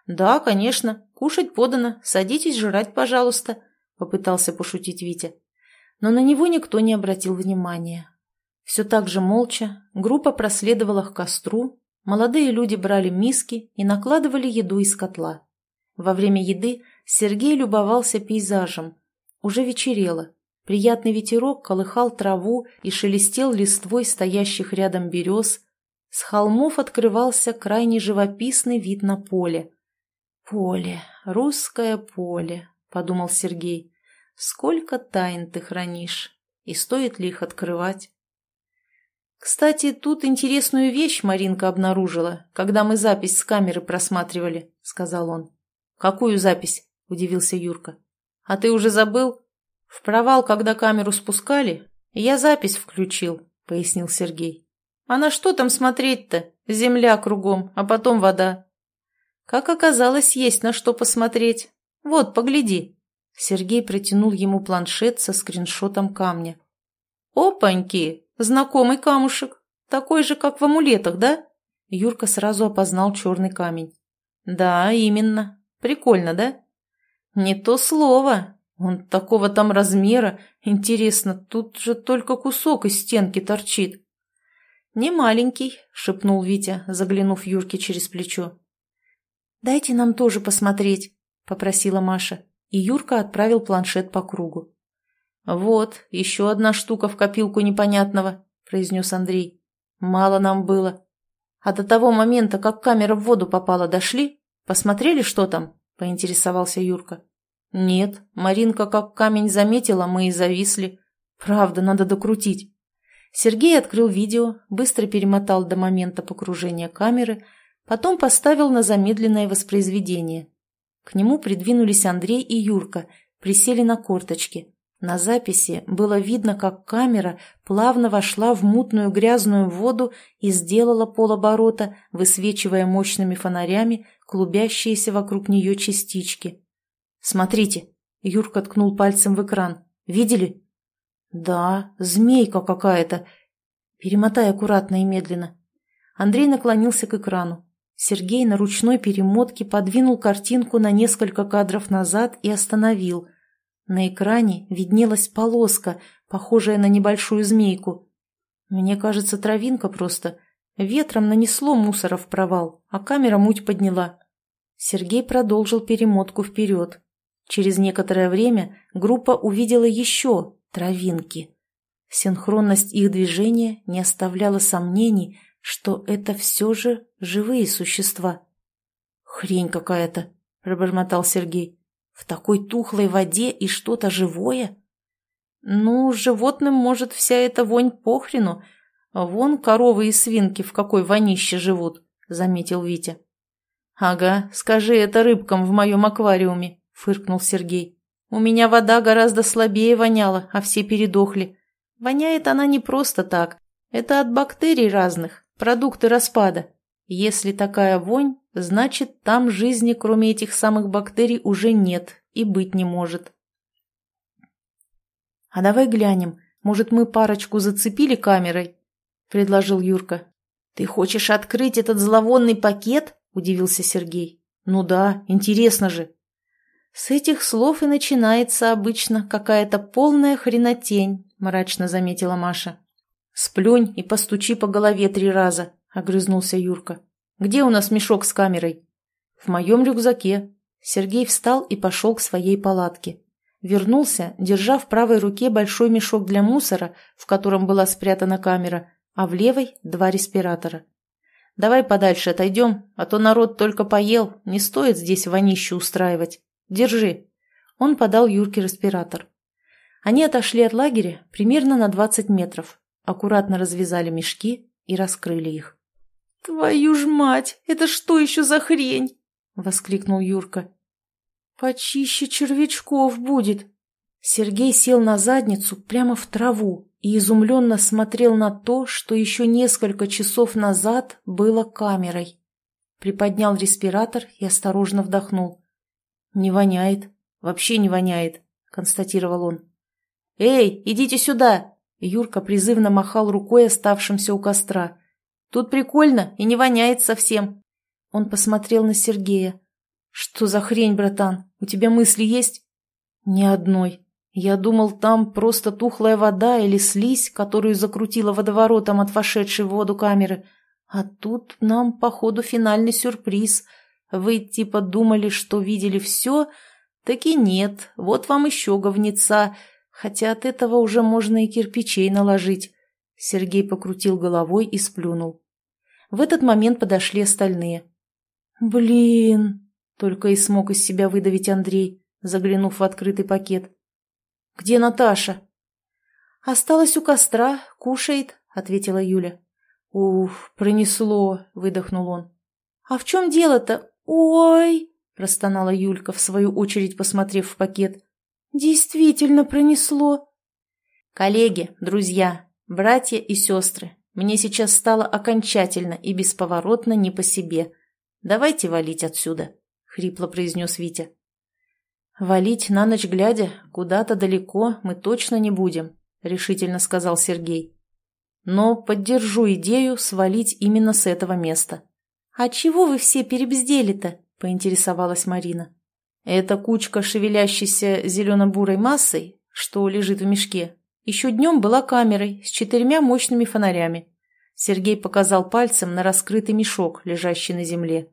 «Да, конечно, кушать подано, садитесь жрать, пожалуйста», — попытался пошутить Витя. Но на него никто не обратил внимания. Все так же молча группа проследовала к костру, молодые люди брали миски и накладывали еду из котла. Во время еды Сергей любовался пейзажем. Уже вечерело. Приятный ветерок колыхал траву и шелестел листвой стоящих рядом берез. С холмов открывался крайне живописный вид на поле. «Поле, русское поле», — подумал Сергей. «Сколько тайн ты хранишь, и стоит ли их открывать?» «Кстати, тут интересную вещь Маринка обнаружила, когда мы запись с камеры просматривали», — сказал он. «Какую запись?» — удивился Юрка. «А ты уже забыл? В провал, когда камеру спускали, я запись включил», — пояснил Сергей. «А на что там смотреть-то? Земля кругом, а потом вода. Как оказалось, есть на что посмотреть. Вот, погляди. Сергей протянул ему планшет со скриншотом камня. Опаньки! Знакомый камушек. Такой же, как в амулетах, да? Юрка сразу опознал черный камень. Да, именно. Прикольно, да? Не то слово. Он такого там размера. Интересно, тут же только кусок из стенки торчит. Не маленький, шепнул Витя, заглянув Юрке через плечо. «Дайте нам тоже посмотреть», — попросила Маша, и Юрка отправил планшет по кругу. «Вот, еще одна штука в копилку непонятного», — произнес Андрей. «Мало нам было. А до того момента, как камера в воду попала, дошли? Посмотрели, что там?» — поинтересовался Юрка. «Нет, Маринка как камень заметила, мы и зависли. Правда, надо докрутить». Сергей открыл видео, быстро перемотал до момента погружения камеры — Потом поставил на замедленное воспроизведение. К нему придвинулись Андрей и Юрка, присели на корточки. На записи было видно, как камера плавно вошла в мутную грязную воду и сделала полоборота, высвечивая мощными фонарями клубящиеся вокруг нее частички. «Смотрите!» — Юрка ткнул пальцем в экран. «Видели?» «Да, змейка какая-то!» Перемотай аккуратно и медленно. Андрей наклонился к экрану. Сергей на ручной перемотке подвинул картинку на несколько кадров назад и остановил. На экране виднелась полоска, похожая на небольшую змейку. Мне кажется, травинка просто. Ветром нанесло мусора в провал, а камера муть подняла. Сергей продолжил перемотку вперед. Через некоторое время группа увидела еще травинки. Синхронность их движения не оставляла сомнений, что это все же живые существа. «Хрень какая-то», — пробормотал Сергей. «В такой тухлой воде и что-то живое?» «Ну, животным, может, вся эта вонь похрену. Вон коровы и свинки в какой вонище живут», — заметил Витя. «Ага, скажи это рыбкам в моем аквариуме», — фыркнул Сергей. «У меня вода гораздо слабее воняла, а все передохли. Воняет она не просто так. Это от бактерий разных. Продукты распада. Если такая вонь, значит, там жизни, кроме этих самых бактерий, уже нет и быть не может. «А давай глянем, может, мы парочку зацепили камерой?» – предложил Юрка. «Ты хочешь открыть этот зловонный пакет?» – удивился Сергей. «Ну да, интересно же». «С этих слов и начинается обычно какая-то полная хренотень», – мрачно заметила Маша. «Сплюнь и постучи по голове три раза», — огрызнулся Юрка. «Где у нас мешок с камерой?» «В моем рюкзаке». Сергей встал и пошел к своей палатке. Вернулся, держа в правой руке большой мешок для мусора, в котором была спрятана камера, а в левой — два респиратора. «Давай подальше отойдем, а то народ только поел, не стоит здесь вонищу устраивать. Держи». Он подал Юрке респиратор. Они отошли от лагеря примерно на двадцать метров аккуратно развязали мешки и раскрыли их. «Твою ж мать! Это что еще за хрень?» воскликнул Юрка. «Почище червячков будет!» Сергей сел на задницу прямо в траву и изумленно смотрел на то, что еще несколько часов назад было камерой. Приподнял респиратор и осторожно вдохнул. «Не воняет. Вообще не воняет», — констатировал он. «Эй, идите сюда!» Юрка призывно махал рукой оставшимся у костра. «Тут прикольно и не воняет совсем». Он посмотрел на Сергея. «Что за хрень, братан? У тебя мысли есть?» «Ни одной. Я думал, там просто тухлая вода или слизь, которую закрутила водоворотом от вошедшей в воду камеры. А тут нам, походу, финальный сюрприз. Вы типа думали, что видели все? Так и нет. Вот вам еще говнеца. Хотя от этого уже можно и кирпичей наложить». Сергей покрутил головой и сплюнул. В этот момент подошли остальные. «Блин!» — только и смог из себя выдавить Андрей, заглянув в открытый пакет. «Где Наташа?» «Осталась у костра, кушает», — ответила Юля. «Уф, пронесло», — выдохнул он. «А в чем дело-то? Ой!» — простонала Юлька, в свою очередь посмотрев в пакет. «Действительно пронесло». «Коллеги, друзья, братья и сестры, мне сейчас стало окончательно и бесповоротно не по себе. Давайте валить отсюда», — хрипло произнес Витя. «Валить на ночь глядя куда-то далеко мы точно не будем», — решительно сказал Сергей. «Но поддержу идею свалить именно с этого места». «А чего вы все перебздели-то?» — поинтересовалась Марина. «Это кучка шевелящейся зелено-бурой массой, что лежит в мешке. Еще днем была камерой с четырьмя мощными фонарями». Сергей показал пальцем на раскрытый мешок, лежащий на земле.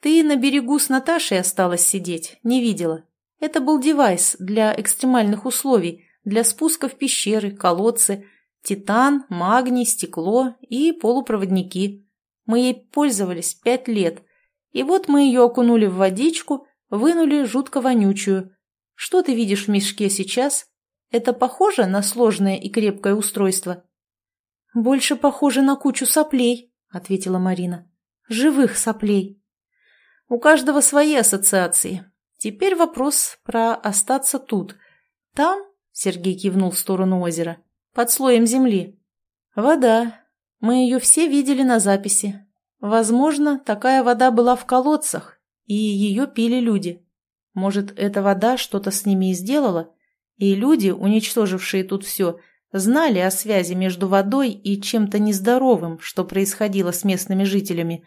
«Ты на берегу с Наташей осталась сидеть, не видела. Это был девайс для экстремальных условий, для спуска в пещеры, колодцы, титан, магний, стекло и полупроводники. Мы ей пользовались пять лет. И вот мы ее окунули в водичку, вынули жутко вонючую. Что ты видишь в мешке сейчас? Это похоже на сложное и крепкое устройство?» «Больше похоже на кучу соплей», — ответила Марина. «Живых соплей». «У каждого свои ассоциации. Теперь вопрос про остаться тут. Там, — Сергей кивнул в сторону озера, — под слоем земли. Вода. Мы ее все видели на записи. Возможно, такая вода была в колодцах, и ее пили люди. Может, эта вода что-то с ними и сделала, и люди, уничтожившие тут все, знали о связи между водой и чем-то нездоровым, что происходило с местными жителями.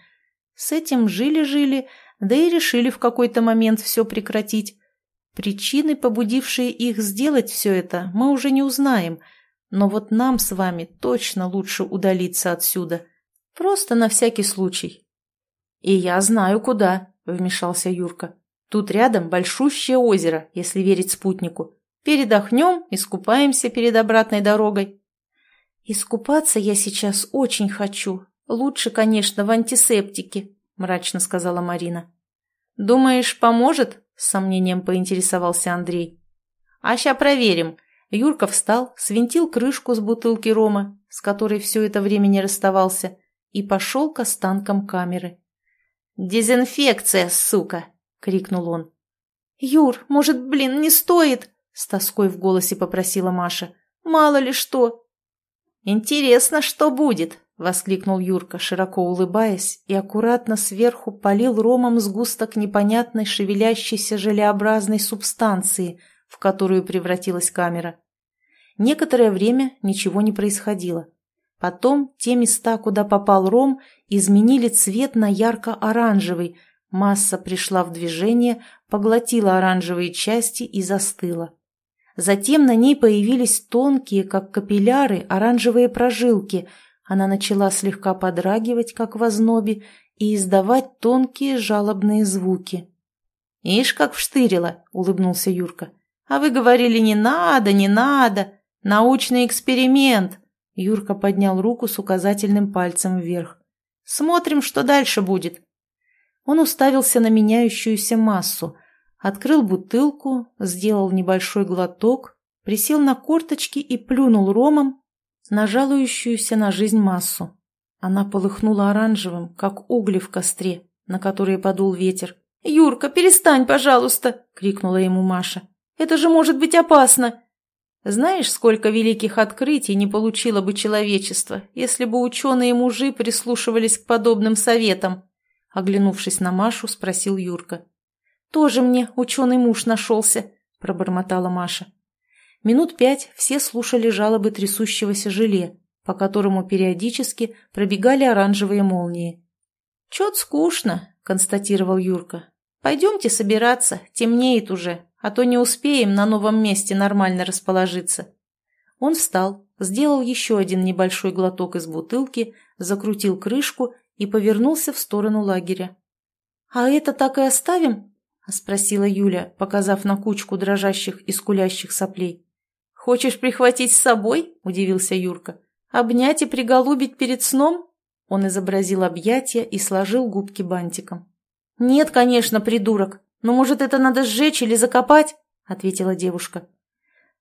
С этим жили-жили, да и решили в какой-то момент все прекратить. Причины, побудившие их сделать все это, мы уже не узнаем, но вот нам с вами точно лучше удалиться отсюда. Просто на всякий случай. «И я знаю, куда», — вмешался Юрка. «Тут рядом большущее озеро, если верить спутнику. Передохнем, искупаемся перед обратной дорогой». «Искупаться я сейчас очень хочу. Лучше, конечно, в антисептике», мрачно сказала Марина. «Думаешь, поможет?» – с сомнением поинтересовался Андрей. «А ща проверим». Юрка встал, свинтил крышку с бутылки рома, с которой все это время не расставался, и пошел к останкам камеры. «Дезинфекция, сука!» — крикнул он. «Юр, может, блин, не стоит?» — с тоской в голосе попросила Маша. «Мало ли что!» «Интересно, что будет?» воскликнул Юрка, широко улыбаясь, и аккуратно сверху полил ромом сгусток непонятной шевелящейся желеобразной субстанции, в которую превратилась камера. Некоторое время ничего не происходило. Потом те места, куда попал ром, изменили цвет на ярко-оранжевый, масса пришла в движение, поглотила оранжевые части и застыла. Затем на ней появились тонкие, как капилляры, оранжевые прожилки – она начала слегка подрагивать, как в ознобе, и издавать тонкие жалобные звуки. «Ишь, как вштырила!» — улыбнулся Юрка. «А вы говорили, не надо, не надо! Научный эксперимент!» Юрка поднял руку с указательным пальцем вверх. «Смотрим, что дальше будет!» Он уставился на меняющуюся массу, открыл бутылку, сделал небольшой глоток, присел на корточки и плюнул ромом на жалующуюся на жизнь массу. Она полыхнула оранжевым, как угли в костре, на которые подул ветер, «Юрка, перестань, пожалуйста!» — крикнула ему Маша. «Это же может быть опасно!» Знаешь, сколько великих открытий не получило бы человечество, если бы ученые-мужи прислушивались к подобным советам? Оглянувшись на Машу, спросил Юрка. «Тоже мне ученый муж нашелся», — пробормотала Маша. Минут пять все слушали жалобы трясущегося желе, по которому периодически пробегали оранжевые молнии. «Чет скучно», — констатировал Юрка. «Пойдемте собираться, темнеет уже, а то не успеем на новом месте нормально расположиться». Он встал, сделал еще один небольшой глоток из бутылки, закрутил крышку и повернулся в сторону лагеря. «А это так и оставим?» — спросила Юля, показав на кучку дрожащих и скулящих соплей. «Хочешь прихватить с собой?» — удивился Юрка. «Обнять и приголубить перед сном?» Он изобразил объятия и сложил губки бантиком. «Нет, конечно, придурок. Но, может, это надо сжечь или закопать?» — ответила девушка.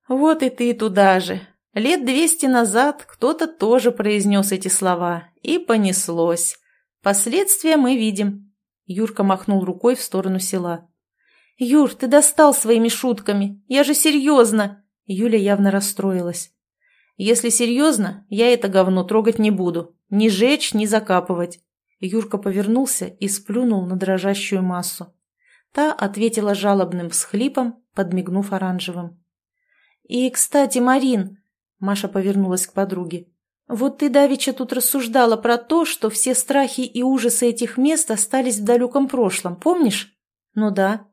«Вот и ты туда же. Лет двести назад кто-то тоже произнес эти слова, и понеслось. Последствия мы видим». Юрка махнул рукой в сторону села. «Юр, ты достал своими шутками. Я же серьезно!» Юля явно расстроилась. «Если серьезно, я это говно трогать не буду. Ни жечь, ни закапывать». Юрка повернулся и сплюнул на дрожащую массу. Та ответила жалобным всхлипом, подмигнув оранжевым. «И, кстати, Марин...» Маша повернулась к подруге. «Вот ты, Давича, тут рассуждала про то, что все страхи и ужасы этих мест остались в далеком прошлом, помнишь?» «Ну да».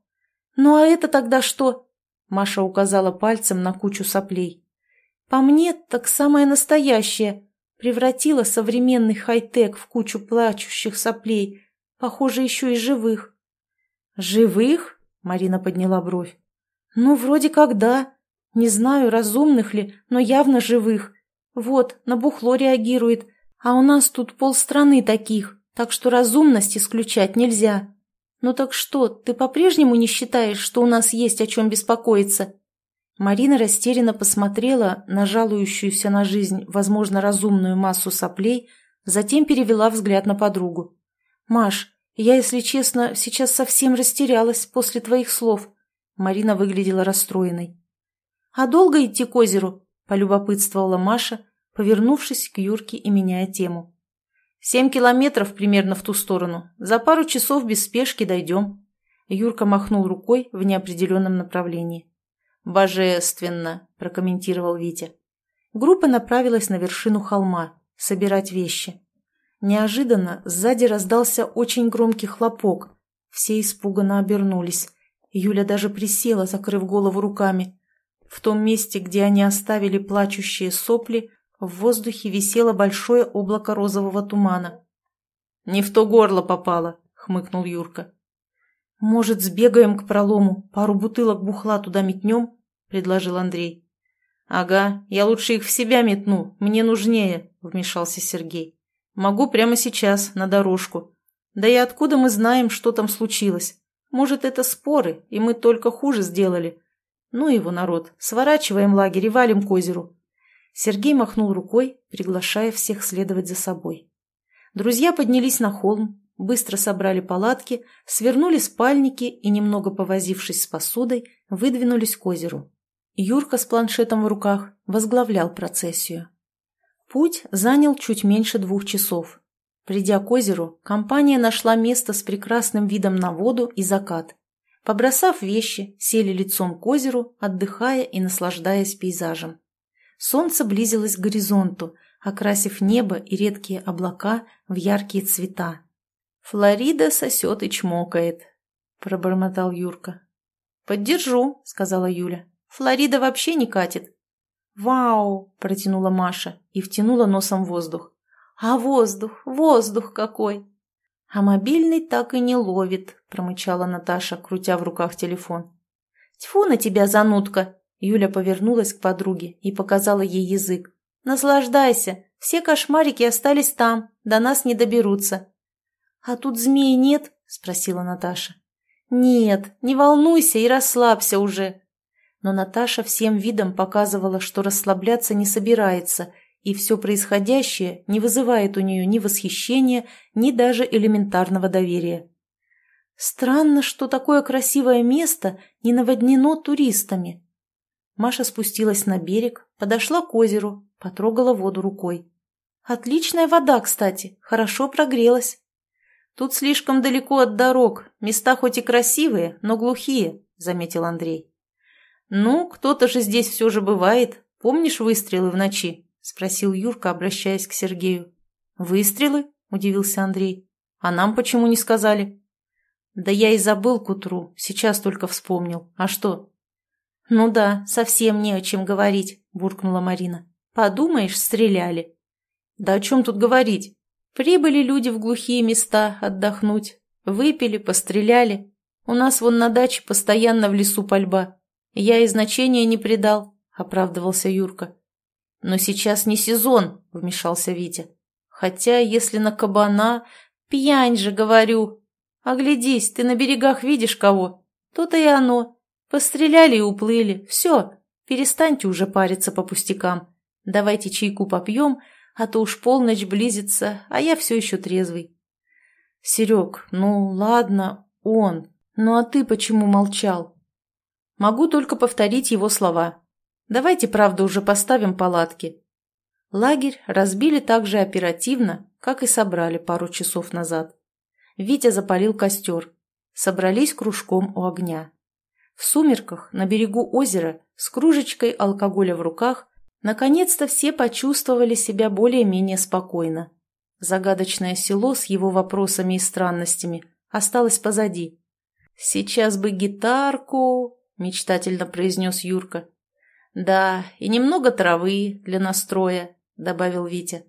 «Ну а это тогда что?» Маша указала пальцем на кучу соплей. «По мне, так самое настоящее. Превратила современный хай-тек в кучу плачущих соплей, похоже, еще и живых». «Живых?» — Марина подняла бровь. «Ну, вроде как да. Не знаю, разумных ли, но явно живых. Вот, на бухло реагирует. А у нас тут полстраны таких, так что разумность исключать нельзя. Ну так что, ты по-прежнему не считаешь, что у нас есть о чем беспокоиться?» Марина растерянно посмотрела на жалующуюся на жизнь, возможно, разумную массу соплей, затем перевела взгляд на подругу. «Маш, я, если честно, сейчас совсем растерялась после твоих слов». Марина выглядела расстроенной. «А долго идти к озеру?» – полюбопытствовала Маша, повернувшись к Юрке и меняя тему. Семь километров примерно в ту сторону. За пару часов без спешки дойдем. Юрка махнул рукой в неопределенном направлении. «Божественно!» – прокомментировал Витя. Группа направилась на вершину холма, собирать вещи. Неожиданно сзади раздался очень громкий хлопок. Все испуганно обернулись. Юля даже присела, закрыв голову руками. В том месте, где они оставили плачущие сопли, в воздухе висело большое облако розового тумана. «Не в то горло попало», — хмыкнул Юрка. «Может, сбегаем к пролому, пару бутылок бухла туда метнем?» — предложил Андрей. «Ага, я лучше их в себя метну, мне нужнее», — вмешался Сергей. «Могу прямо сейчас, на дорожку. Да и откуда мы знаем, что там случилось? Может, это споры, и мы только хуже сделали. Ну его, народ, сворачиваем лагерь и валим к озеру. Сергей махнул рукой, приглашая всех следовать за собой. Друзья поднялись на холм, быстро собрали палатки, свернули спальники и, немного повозившись с посудой, выдвинулись к озеру. Юрка с планшетом в руках возглавлял процессию. Путь занял чуть меньше двух часов. Придя к озеру, компания нашла место с прекрасным видом на воду и закат. Побросав вещи, сели лицом к озеру, отдыхая и наслаждаясь пейзажем. Солнце близилось к горизонту, окрасив небо и редкие облака в яркие цвета. «Флорида сосет и чмокает», — пробормотал Юрка. «Поддержу», — сказала Юля. «Флорида вообще не катит». «Вау!» – протянула Маша и втянула носом воздух. «А воздух, воздух какой!» «А мобильный так и не ловит», – промычала Наташа, крутя в руках телефон. «Тьфу на тебя, занудка!» Юля повернулась к подруге и показала ей язык. «Наслаждайся! Все кошмарики остались там, до нас не доберутся». «А тут змеи нет?» – спросила Наташа. «Нет, не волнуйся и расслабься уже». Но Наташа всем видом показывала, что расслабляться не собирается, и все происходящее не вызывает у нее ни восхищения, ни даже элементарного доверия. Странно, что такое красивое место не наводнено туристами. Маша спустилась на берег, подошла к озеру, потрогала воду рукой. Отличная вода, кстати, хорошо прогрелась. Тут слишком далеко от дорог, места хоть и красивые, но глухие, заметил Андрей. Ну, кто-то же здесь все же бывает. Помнишь выстрелы в ночи? Спросил Юрка, обращаясь к Сергею. Выстрелы? Удивился Андрей. А нам почему не сказали? Да я и забыл к утру, сейчас только вспомнил. А что? Ну да, совсем не о чем говорить, буркнула Марина. Подумаешь, стреляли. Да о чем тут говорить? Прибыли люди в глухие места отдохнуть. Выпили, постреляли. У нас вон на даче постоянно в лесу пальба. Я и значения не придал, оправдывался Юрка. Но сейчас не сезон, вмешался Витя. Хотя, если на кабана... Пьянь же, говорю, Оглядись, ты на берегах видишь кого? То-то и оно. Постреляли и уплыли. Все, перестаньте уже париться по пустякам. Давайте чайку попьем, а то уж полночь близится, а я все еще трезвый. Серег, ну ладно, он. Ну а ты почему молчал? Могу только повторить его слова. Давайте, правда, уже поставим палатки. Лагерь разбили так же оперативно, как и собрали пару часов назад. Витя запалил костер. Собрались кружком у огня. В сумерках на берегу озера с кружечкой алкоголя в руках наконец-то все почувствовали себя более-менее спокойно. Загадочное село с его вопросами и странностями осталось позади. «Сейчас бы гитарку», — мечтательно произнес Юрка. «Да, и немного травы для настроя», — добавил Витя.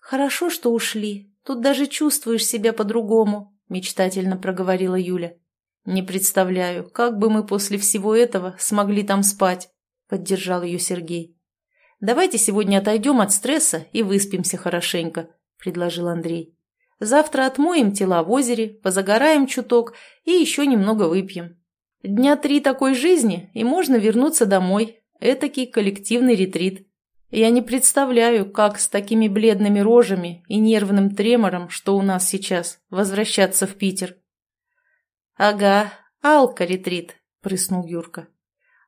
«Хорошо, что ушли. Тут даже чувствуешь себя по-другому», — мечтательно проговорила Юля. «Не представляю, как бы мы после всего этого смогли там спать», — поддержал ее Сергей. «Давайте сегодня отойдем от стресса и выспимся хорошенько», — предложил Андрей. «Завтра отмоем тела в озере, позагораем чуток и еще немного выпьем. Дня три такой жизни, и можно вернуться домой. Этакий коллективный ретрит». Я не представляю, как с такими бледными рожами и нервным тремором, что у нас сейчас, возвращаться в Питер. «Ага, алка-ретрит», — прыснул Юрка.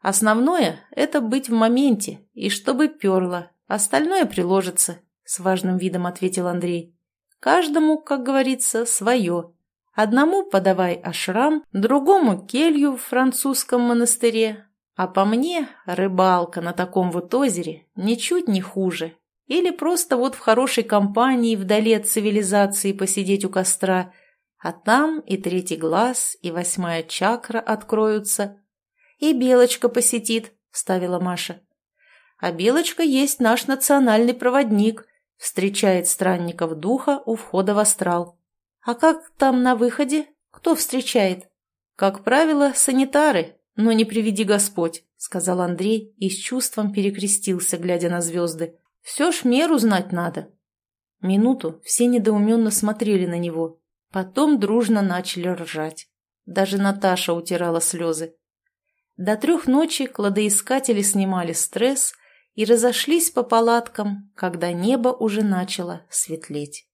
«Основное — это быть в моменте, и чтобы перло, остальное приложится», — с важным видом ответил Андрей. «Каждому, как говорится, свое. Одному подавай ашрам, другому келью в французском монастыре, а по мне, рыбалка на таком вот озере ничуть не хуже. Или просто вот в хорошей компании вдали от цивилизации посидеть у костра, а там и третий глаз, и восьмая чакра откроются. И Белочка посетит, — вставила Маша. А Белочка есть наш национальный проводник, встречает странников духа у входа в астрал. А как там на выходе? Кто встречает? Как правило, санитары, «Но не приведи Господь», — сказал Андрей и с чувством перекрестился, глядя на звезды. «Все ж меру знать надо». Минуту все недоуменно смотрели на него, потом дружно начали ржать. Даже Наташа утирала слезы. До трех ночи кладоискатели снимали стресс и разошлись по палаткам, когда небо уже начало светлеть.